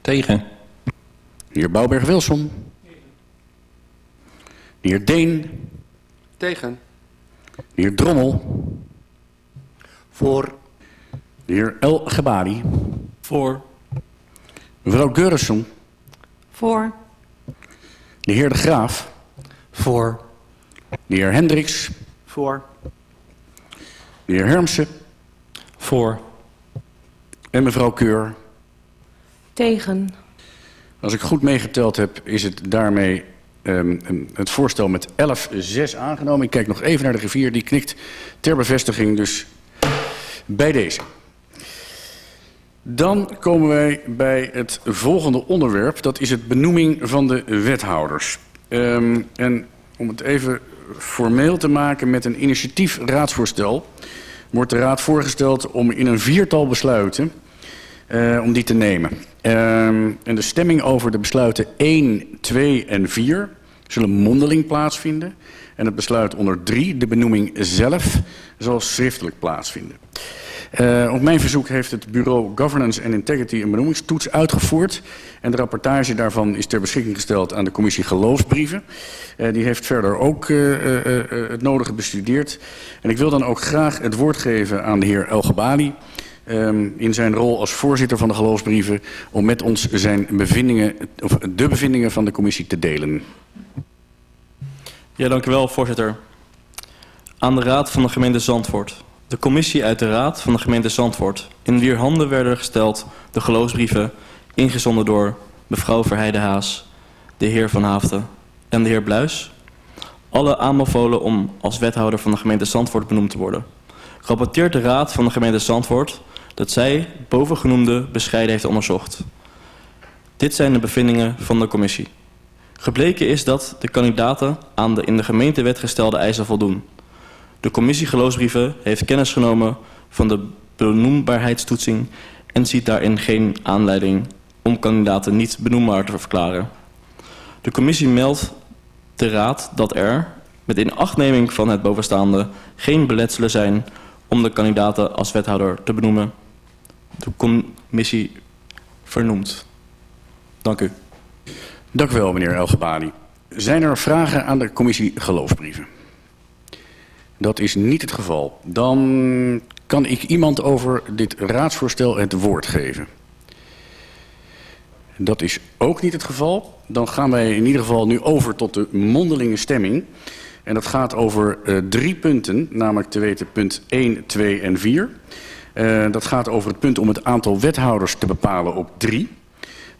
Tegen. De heer Bouwberg-Wilson. De heer Deen. Tegen. De heer Drommel. Voor. De heer El Gebari. Voor. Mevrouw Geurisson. Voor. De heer De Graaf. Voor. De heer Hendricks. Voor. De heer Hermsen. Voor. En mevrouw Keur. Tegen. Als ik goed meegeteld heb, is het daarmee um, het voorstel met 11-6 aangenomen. Ik kijk nog even naar de rivier, die knikt ter bevestiging, dus bij deze. Dan komen wij bij het volgende onderwerp. Dat is het benoeming van de wethouders. Um, en om het even formeel te maken met een initiatief raadsvoorstel... wordt de raad voorgesteld om in een viertal besluiten... Uh, om die te nemen. En de stemming over de besluiten 1, 2 en 4 zullen mondeling plaatsvinden. En het besluit onder 3, de benoeming zelf, zal schriftelijk plaatsvinden. Uh, op mijn verzoek heeft het bureau Governance and Integrity een benoemingstoets uitgevoerd. En de rapportage daarvan is ter beschikking gesteld aan de commissie geloofsbrieven. Uh, die heeft verder ook uh, het nodige bestudeerd. En ik wil dan ook graag het woord geven aan de heer El Gabali. Um, in zijn rol als voorzitter van de geloofsbrieven... om met ons zijn bevindingen, of de bevindingen van de commissie te delen. Ja, dank u wel, voorzitter. Aan de Raad van de gemeente Zandvoort. De commissie uit de Raad van de gemeente Zandvoort... in wier handen werden gesteld de geloofsbrieven... ingezonden door mevrouw Verheidenhaas, de heer Van Haften en de heer Bluis... alle aanbevolen om als wethouder van de gemeente Zandvoort benoemd te worden. Rapporteert de Raad van de gemeente Zandvoort... dat zij bovengenoemde bescheiden heeft onderzocht. Dit zijn de bevindingen van de commissie. Gebleken is dat de kandidaten aan de in de gemeentewet gestelde eisen voldoen... De commissie geloofsbrieven heeft kennis genomen van de benoembaarheidstoetsing en ziet daarin geen aanleiding om kandidaten niet benoembaar te verklaren. De commissie meldt de raad dat er, met inachtneming van het bovenstaande, geen beletselen zijn om de kandidaten als wethouder te benoemen. De commissie vernoemt. Dank u. Dank u wel, meneer Elgebani. Zijn er vragen aan de commissie geloofsbrieven? Dat is niet het geval. Dan kan ik iemand over dit raadsvoorstel het woord geven. Dat is ook niet het geval. Dan gaan wij in ieder geval nu over tot de mondelinge stemming. En dat gaat over uh, drie punten, namelijk te weten punt 1, 2 en 4. Uh, dat gaat over het punt om het aantal wethouders te bepalen op 3.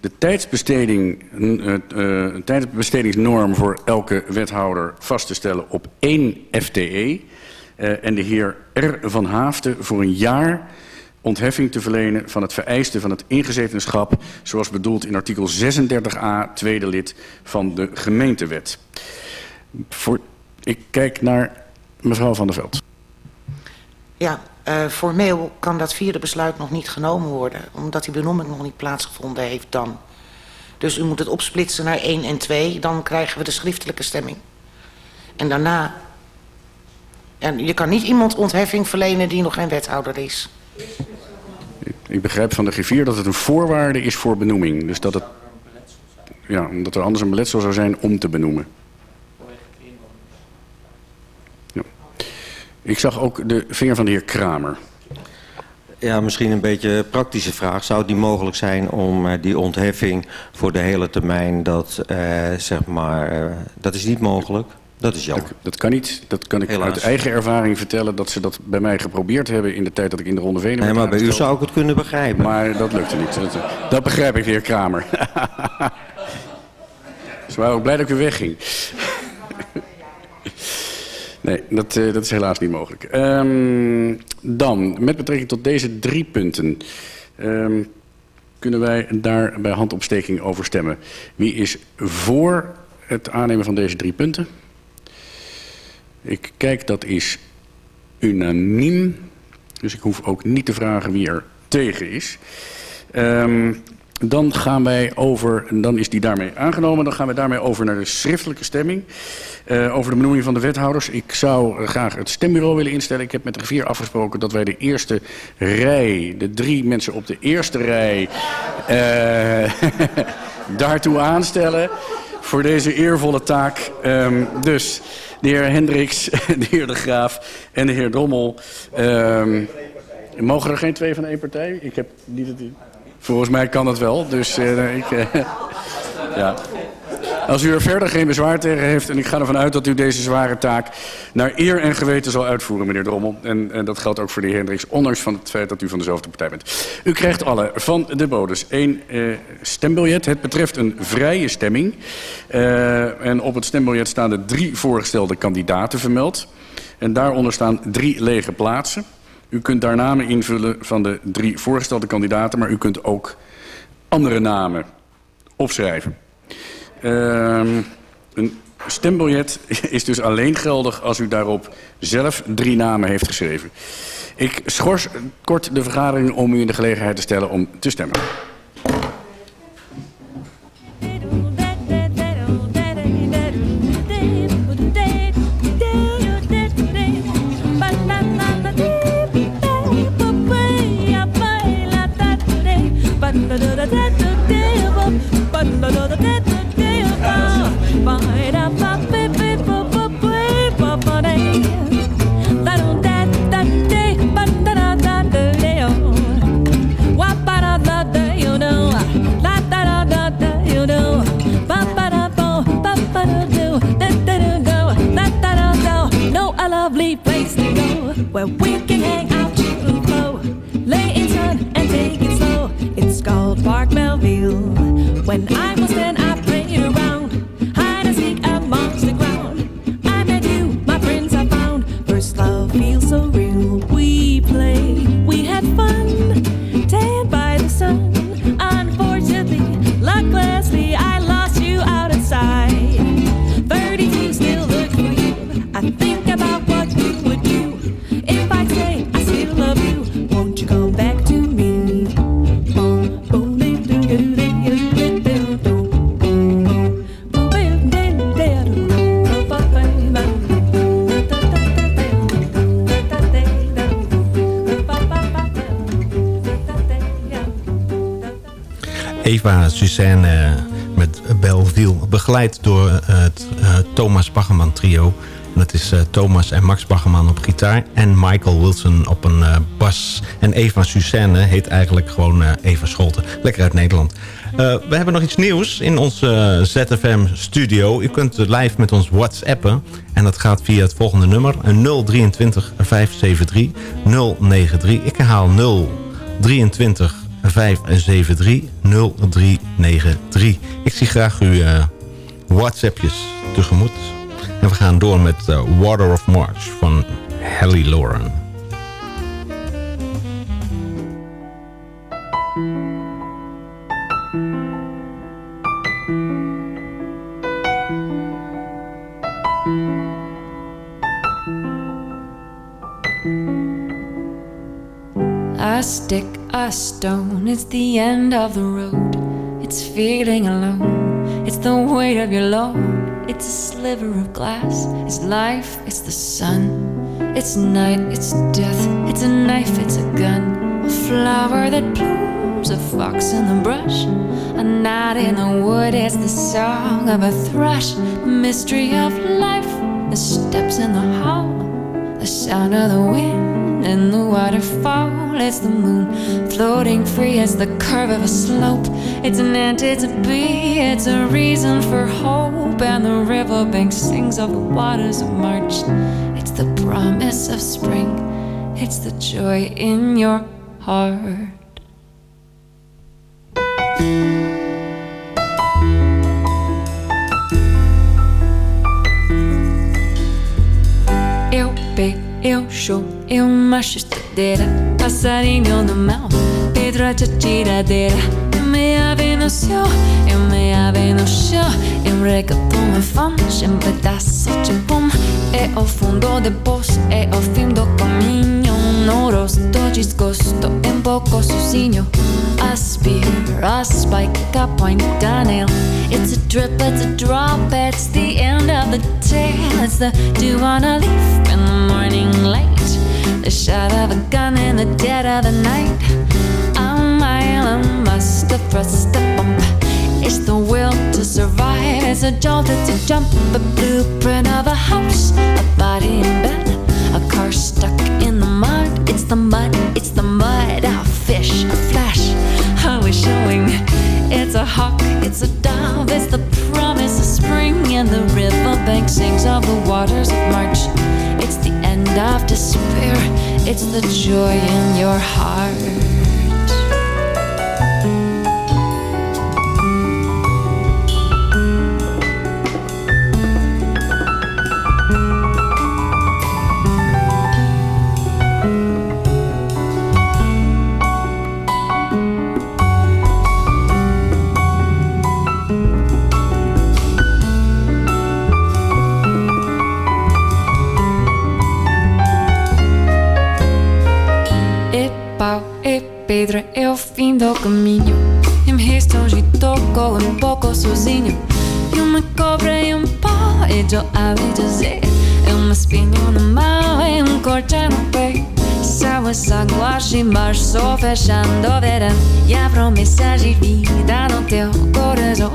De tijdsbesteding, uh, uh, tijdsbestedingsnorm voor elke wethouder vast te stellen op 1 FTE. Uh, en de heer R. van Haafden voor een jaar ontheffing te verlenen van het vereiste van het ingezetenschap... zoals bedoeld in artikel 36a, tweede lid van de gemeentewet. Voor, ik kijk naar mevrouw Van der Veld. Ja, uh, formeel kan dat vierde besluit nog niet genomen worden... omdat die benoeming nog niet plaatsgevonden heeft dan. Dus u moet het opsplitsen naar 1 en 2, dan krijgen we de schriftelijke stemming. En daarna... En je kan niet iemand ontheffing verlenen die nog geen wethouder is. Ik begrijp van de griffier dat het een voorwaarde is voor benoeming. Dus dat het... Ja, omdat er anders een beletsel zou zijn om te benoemen. Ik zag ook de vinger van de heer Kramer. Ja, misschien een beetje een praktische vraag. Zou het niet mogelijk zijn om uh, die ontheffing voor de hele termijn, dat uh, zeg maar, uh, dat is niet mogelijk? Dat is jammer. Dat, dat kan niet. Dat kan ik Helaas. uit eigen ervaring vertellen dat ze dat bij mij geprobeerd hebben in de tijd dat ik in de Ronde Venen Nee, maar bij u zou ik het kunnen begrijpen. Maar dat lukte niet. Dat, dat begrijp ik, de heer Kramer. [laughs] Ze waren ook blij dat ik weer wegging. Nee, dat, uh, dat is helaas niet mogelijk. Um, dan, met betrekking tot deze drie punten... Um, kunnen wij daar bij handopsteking over stemmen. Wie is voor het aannemen van deze drie punten? Ik kijk, dat is unaniem. Dus ik hoef ook niet te vragen wie er tegen is. Um, dan gaan wij over, en dan is die daarmee aangenomen, dan gaan we daarmee over naar de schriftelijke stemming. Uh, over de benoeming van de wethouders. Ik zou graag het stembureau willen instellen. Ik heb met de rivier afgesproken dat wij de eerste rij, de drie mensen op de eerste rij, uh, [laughs] daartoe aanstellen. Voor deze eervolle taak. Um, dus de heer Hendricks, [laughs] de heer De Graaf en de heer Drommel. Um, mogen er geen twee van één partij? Ik heb niet het... Volgens mij kan het wel, dus uh, ik... Uh, [laughs] ja. Als u er verder geen bezwaar tegen heeft... en ik ga ervan uit dat u deze zware taak naar eer en geweten zal uitvoeren, meneer Drommel. En, en dat geldt ook voor de heer Hendricks, ondanks van het feit dat u van dezelfde partij bent. U krijgt alle van de bodus één stembiljet. Het betreft een vrije stemming. En op het stembiljet staan de drie voorgestelde kandidaten vermeld. En daaronder staan drie lege plaatsen. U kunt daar namen invullen van de drie voorgestelde kandidaten... maar u kunt ook andere namen opschrijven. Uh, een stembiljet [laughs] is dus alleen geldig als u daarop zelf drie namen heeft geschreven. Ik schors kort de vergadering om u in de gelegenheid te stellen om te stemmen. Eva Suzanne met Belleville, begeleid door eh, het eh, Thomas Baggerman trio. Dat is eh, Thomas en Max Baggerman op gitaar en Michael Wilson op een eh, bas. En Eva Suzanne heet eigenlijk gewoon eh, Eva Scholten, lekker uit Nederland. Eh, we hebben nog iets nieuws in onze ZFM-studio. U kunt live met ons whatsappen. En dat gaat via het volgende nummer. 023 573 093. Ik herhaal 023 573 0393. Ik zie graag uw uh, whatsappjes tegemoet. En we gaan door met uh, Water of March van Hallie Lauren. Stick, a stone, it's the end of the road. It's feeling alone, it's the weight of your load. It's a sliver of glass, it's life, it's the sun. It's night, it's death, it's a knife, it's a gun. A flower that blooms, a fox in the brush. A knot in the wood, it's the song of a thrush. The mystery of life, the steps in the hall, the sound of the wind the waterfall. It's the moon floating free as the curve of a slope. It's an ant, it's a bee, it's a reason for hope. And the riverbank sings of the waters of March. It's the promise of spring, it's the joy in your heart. Eu macho estadeira, passarinho no mel, Pedro a tiradeira. Eu me ave no céu, eu me ave no chão, eu reggaeton me fonte, um pedaço de bom. É o fundo de poço, é o fim do caminho. No rosto, desgosto, um pouco sozinho. Aspira, spike, a point, nail. It's a drip, it's a drop, it's the end of the tale. It's the dew on a leaf in the morning light. The shot of a gun in the dead of the night. A mile, a must, a thrust, a bump. It's the will to survive. It's a jolt, it's a jump, a blueprint of a house, a body in bed, a car stuck in the mud. It's the mud, it's the mud, a fish, a flash, a wish showing. It's a hawk, it's a dove, it's the promise of spring, and the riverbank sings of the waters of March. Of despair, it's the joy in your heart. É o fim do caminho. E me resta tocou um pouco sozinho. E uma cobra e um pau, e eu ouvi dizer. E uma espinha na mão, e um corte no pé. Céu, essa guache, março, fechando o verão. E a promessa de vida no teu coração.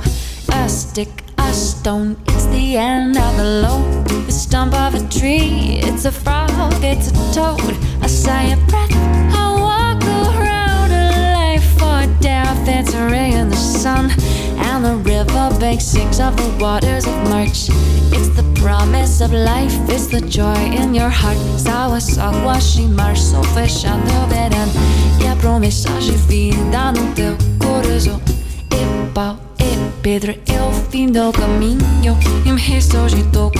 A stick, a stone, it's the end of the load. The stump of a tree, it's a frog, it's a toad. I say a breath, ray in the sun, and the riverbank sings of the waters of March. It's the promise of life it's the joy in your heart. Stała água e março fechando verão. E a promessa de vida no teu coração. E pau, e pedra, é o fim do caminho. E me estou de toco,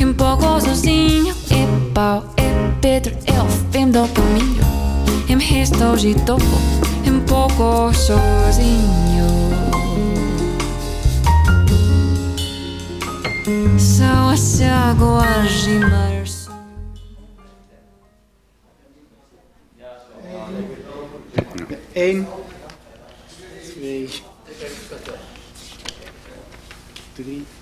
um pouco sozinho. E pau, e pedra, é o fim do caminho. E me estou de toco, um pouco sozinho. São as águas de março. Eén, twee, drie.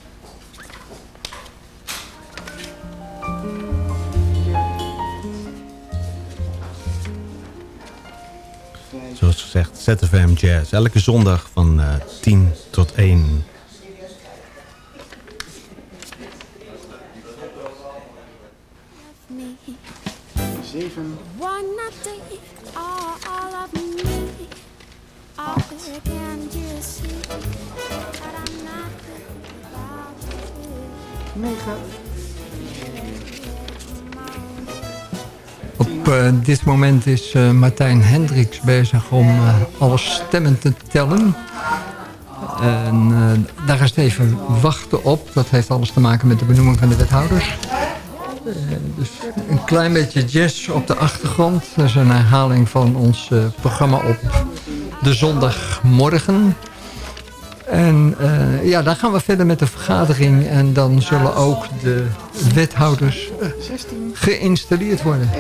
Gezegd, ZFM Jazz. Elke zondag van eh 10 tot 1. Zeven. Wanna take all, all of me? All can you see that I'm not? Negen. Op eh, dit moment is eh, Martijn Hendricks bezig om eh, alle stemmen te tellen. En daar is even wachten op. Dat heeft alles te maken met de benoeming van de wethouders. Dus een klein beetje jazz op de achtergrond. Dat is een herhaling van ons programma op de zondagmorgen. En eh, ja, dan gaan we verder met de vergadering. En dan zullen ook de wethouders 16 geïnstalleerd worden.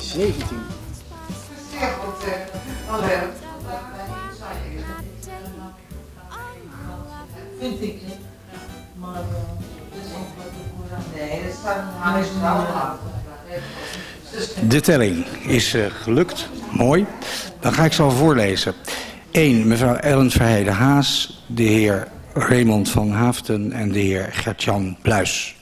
En 17. Vind ik De telling is eh, gelukt. Mooi. Dan ga ik ze al voorlezen. 1. Mevrouw Ellen Verheijden Haas, de heer Raymond van Haften en de heer Gertjan Bluis.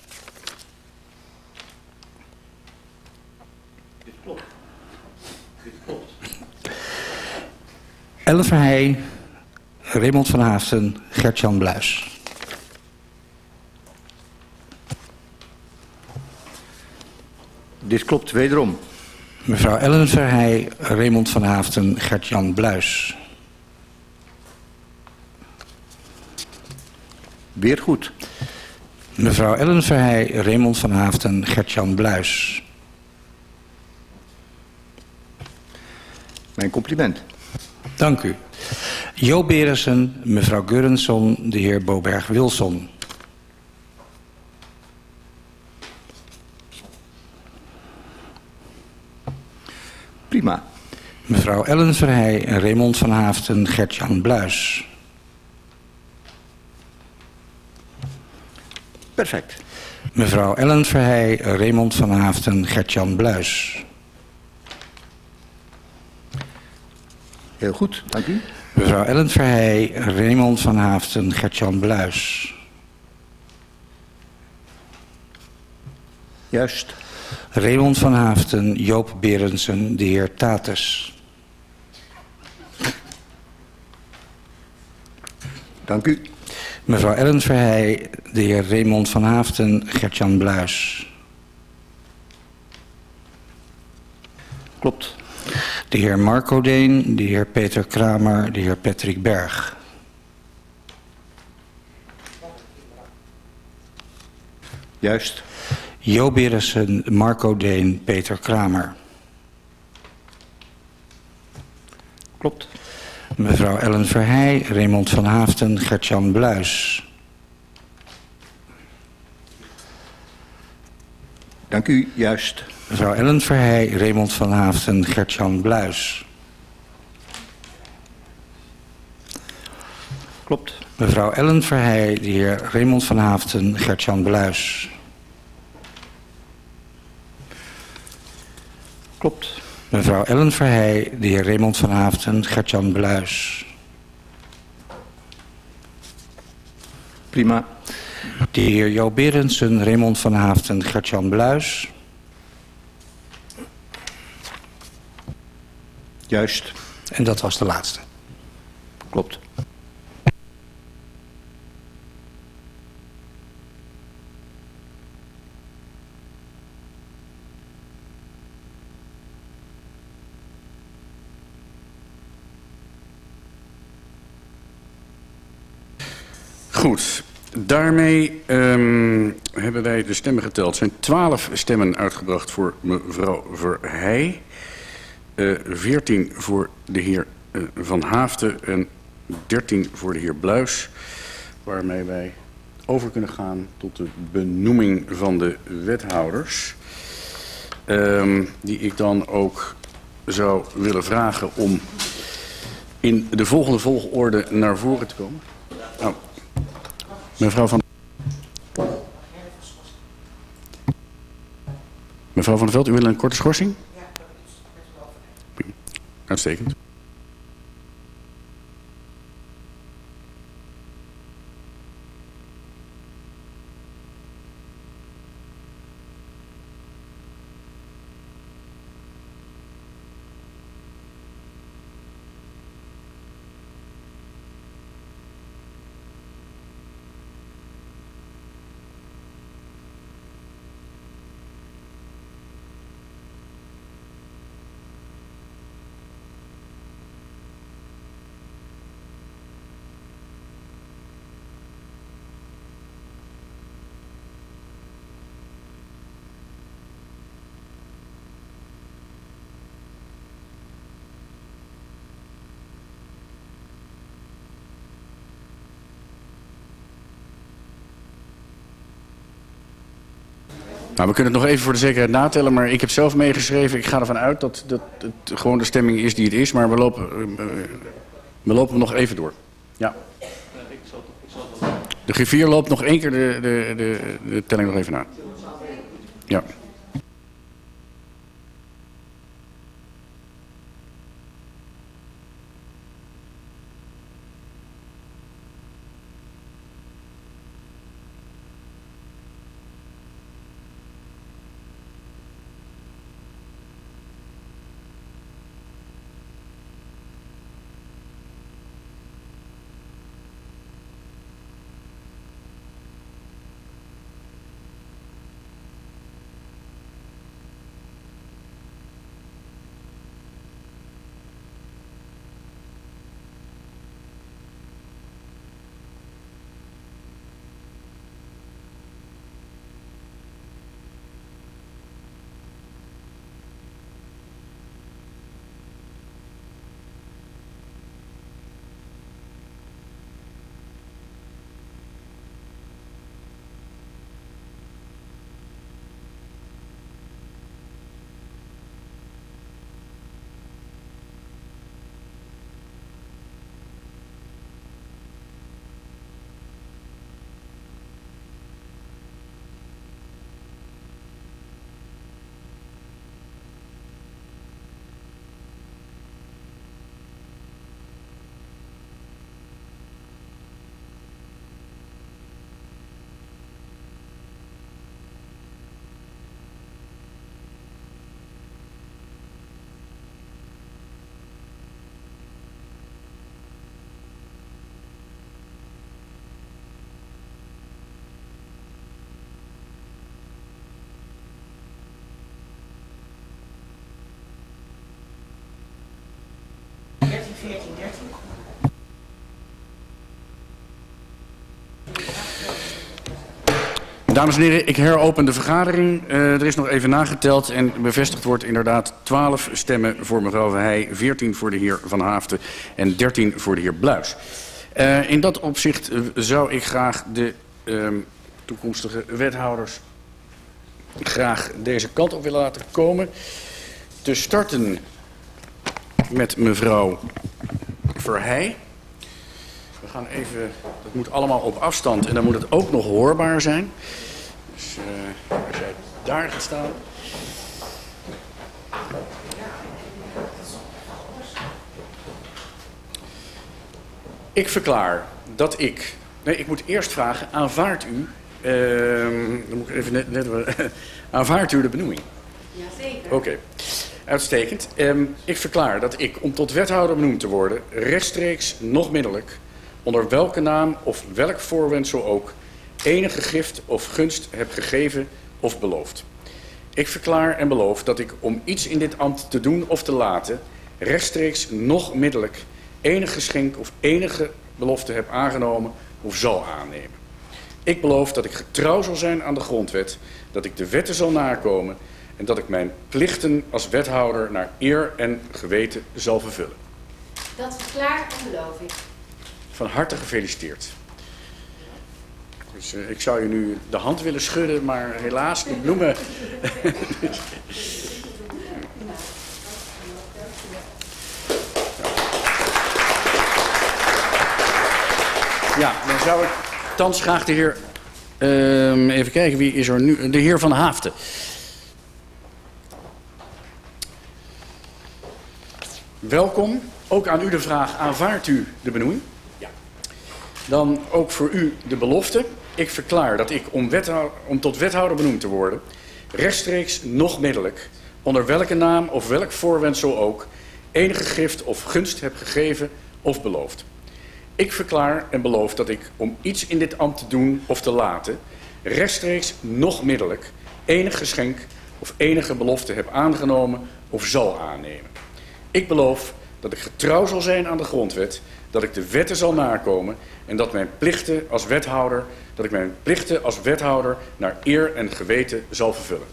Ellen Verheij, Raymond van Haften, Gertjan Bluis. Dit klopt wederom. Mevrouw Ellen Verheij, Raymond van Haften, Gert-Jan Bluis. Weer goed. Mevrouw Ellen Verheij, Raymond van Haften, Gert-Jan Bluis. Mijn compliment. Dank u. Jo Berensen, mevrouw Gurrenson, de heer Boberg-Wilson. Prima. Mevrouw Ellen Verheij, Raymond van Haften, Gert-Jan Bluis. Perfect. Mevrouw Ellen Verheij, Raymond van Haften, Gert-Jan Bluis. Heel goed, dank u. Mevrouw Ellen Verheij, Raymond van Haften, Gert-Jan Bluis. Juist. Raymond van Haften, Joop Berendsen, de heer Tatus. Dank u. Mevrouw Ellen Verheij, de heer Raymond van Haften, Gertjan Bluis. Klopt. De heer Marco Deen, de heer Peter Kramer, de heer Patrick Berg. Juist. Jo Berensen, Marco Deen, Peter Kramer. Klopt. Mevrouw Ellen Verheij, Raymond van Haften, Gertjan Bluis. Dank u, juist. Mevrouw Ellen Verheij, Raymond van Haften, Gertjan Bluis. Klopt. Mevrouw Ellen Verheij, de heer Raymond van Haften, Gertjan Bluis. Klopt. Mevrouw Ellen Verheij, de heer Raymond van Haften, Gertjan Bluis. Prima. De heer Jo Berendsen, Raymond van Haften, Gertjan Bluis. Juist. En dat was de laatste. Klopt. Goed, daarmee ehm, hebben wij de stemmen geteld. Er zijn twaalf stemmen uitgebracht voor mevrouw Verheij eh 14 voor de heer eh, Van Haafden en 13 voor de heer Bluis. Waarmee wij over kunnen gaan tot de benoeming van de wethouders. Ehm, die ik dan ook zou willen vragen om in de volgende volgorde naar voren te komen. Nou, mevrouw van... Mevrouw van der Veld, u wil een korte schorsing? Uitstekend. Nou, we kunnen het nog even voor de zekerheid natellen, maar ik heb zelf meegeschreven. Ik ga ervan uit dat, dat het gewoon de stemming is die het is, maar we lopen, eh, we lopen nog even door. Ja. De griffier loopt nog één keer de, de, de, de telling nog even na. Ja. Dames en heren, ik heropen de vergadering. Uh, er is nog even nageteld en bevestigd wordt inderdaad 12 stemmen voor mevrouw Verheij, 14 voor de heer Van Haafden en 13 voor de heer Bluis. Uh, in dat opzicht uh, zou ik graag de toekomstige wethouders graag deze kant op willen laten komen. Te starten met mevrouw Verheij. We gaan even, dat moet allemaal op afstand en dan moet het ook nog hoorbaar zijn. Dus uh, als jij daar gaat staan. Ik verklaar dat ik... Nee, ik moet eerst vragen, aanvaardt u... Uh, dan moet ik even net... net [laughs] aanvaardt u de benoeming? Jazeker. Oké. Okay. Uitstekend. Um, ik verklaar dat ik, om tot wethouder benoemd te worden, rechtstreeks, nog middelijk, onder welke naam of welk voorwendsel ook, enige gift of gunst heb gegeven of beloofd. Ik verklaar en beloof dat ik, om iets in dit ambt te doen of te laten, rechtstreeks, nog middelijk, enig geschenk of enige belofte heb aangenomen of zal aannemen. Ik beloof dat ik getrouw zal zijn aan de grondwet, dat ik de wetten zal nakomen en dat ik mijn plichten als wethouder naar eer en geweten zal vervullen. Dat verklaar en beloof ik. Van harte gefeliciteerd. Dus eh, ik zou je nu de hand willen schudden, maar helaas, de bloemen... Ja, dan zou ik thans graag de heer... ehm, even kijken, wie is er nu? De heer Van Haafden. Welkom. Ook aan u de vraag, aanvaardt u de benoeming? Ja. Dan ook voor u de belofte. Ik verklaar dat ik, om, om tot wethouder benoemd te worden... rechtstreeks nog middelijk, onder welke naam of welk voorwendsel ook... enige gift of gunst heb gegeven of beloofd. Ik verklaar en beloof dat ik, om iets in dit ambt te doen of te laten... rechtstreeks nog middelijk enig geschenk of enige belofte heb aangenomen of zal aannemen. Ik beloof dat ik getrouw zal zijn aan de grondwet, dat ik de wetten zal nakomen en dat mijn plichten als wethouder, dat ik mijn plichten als wethouder naar eer en geweten zal vervullen.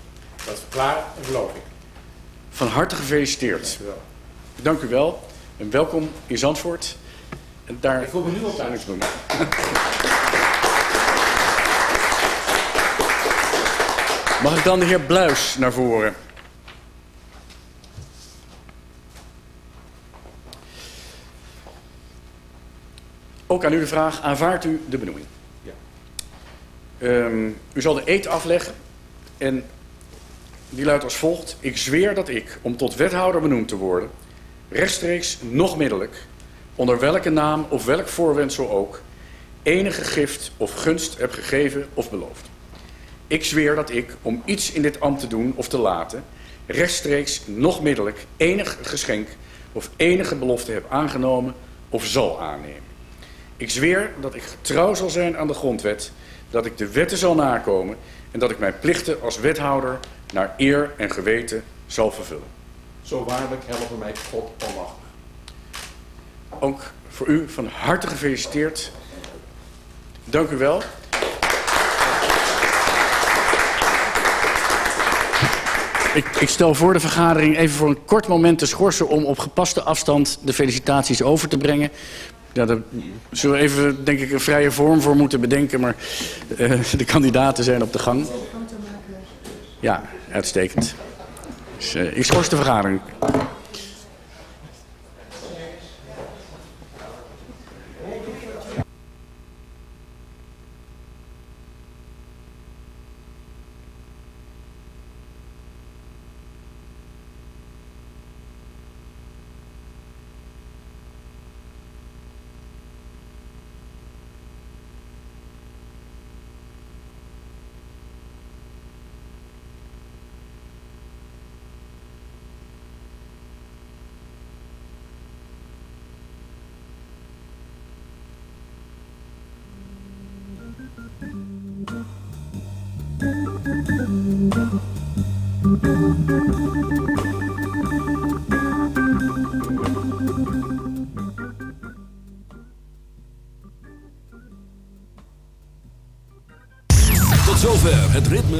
Dat verklaar en beloof ik. Van harte gefeliciteerd. Dank u wel en welkom in Zandvoort. En daar ik voel me nu op niks doen. [laughs] Mag ik dan de heer Bluis naar voren? Ook aan u de vraag, aanvaardt u de benoeming? Ja. Ehm, u zal de eed afleggen en die luidt als volgt. Ik zweer dat ik, om tot wethouder benoemd te worden, rechtstreeks nog middelijk, onder welke naam of welk voorwendsel ook, enige gift of gunst heb gegeven of beloofd. Ik zweer dat ik, om iets in dit ambt te doen of te laten, rechtstreeks nog middelijk enig geschenk of enige belofte heb aangenomen of zal aannemen. Ik zweer dat ik getrouw zal zijn aan de grondwet, dat ik de wetten zal nakomen en dat ik mijn plichten als wethouder naar eer en geweten zal vervullen. Zo waarlijk helpen mij God almachtig. Ook voor u van harte gefeliciteerd. Dank u wel. Ik, ik stel voor de vergadering even voor een kort moment te schorsen om op gepaste afstand de felicitaties over te brengen. Ja, daar zullen we even, denk ik, een vrije vorm voor moeten bedenken, maar eh, [laughs] de kandidaten zijn op de gang. Ja, uitstekend. Dus, eh, ik schors de vergadering.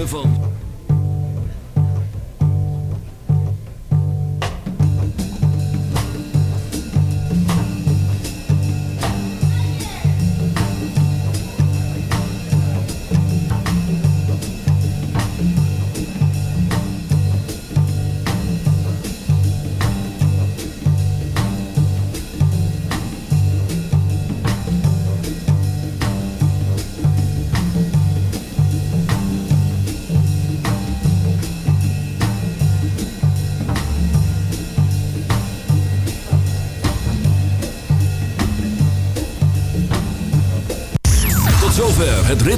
Van...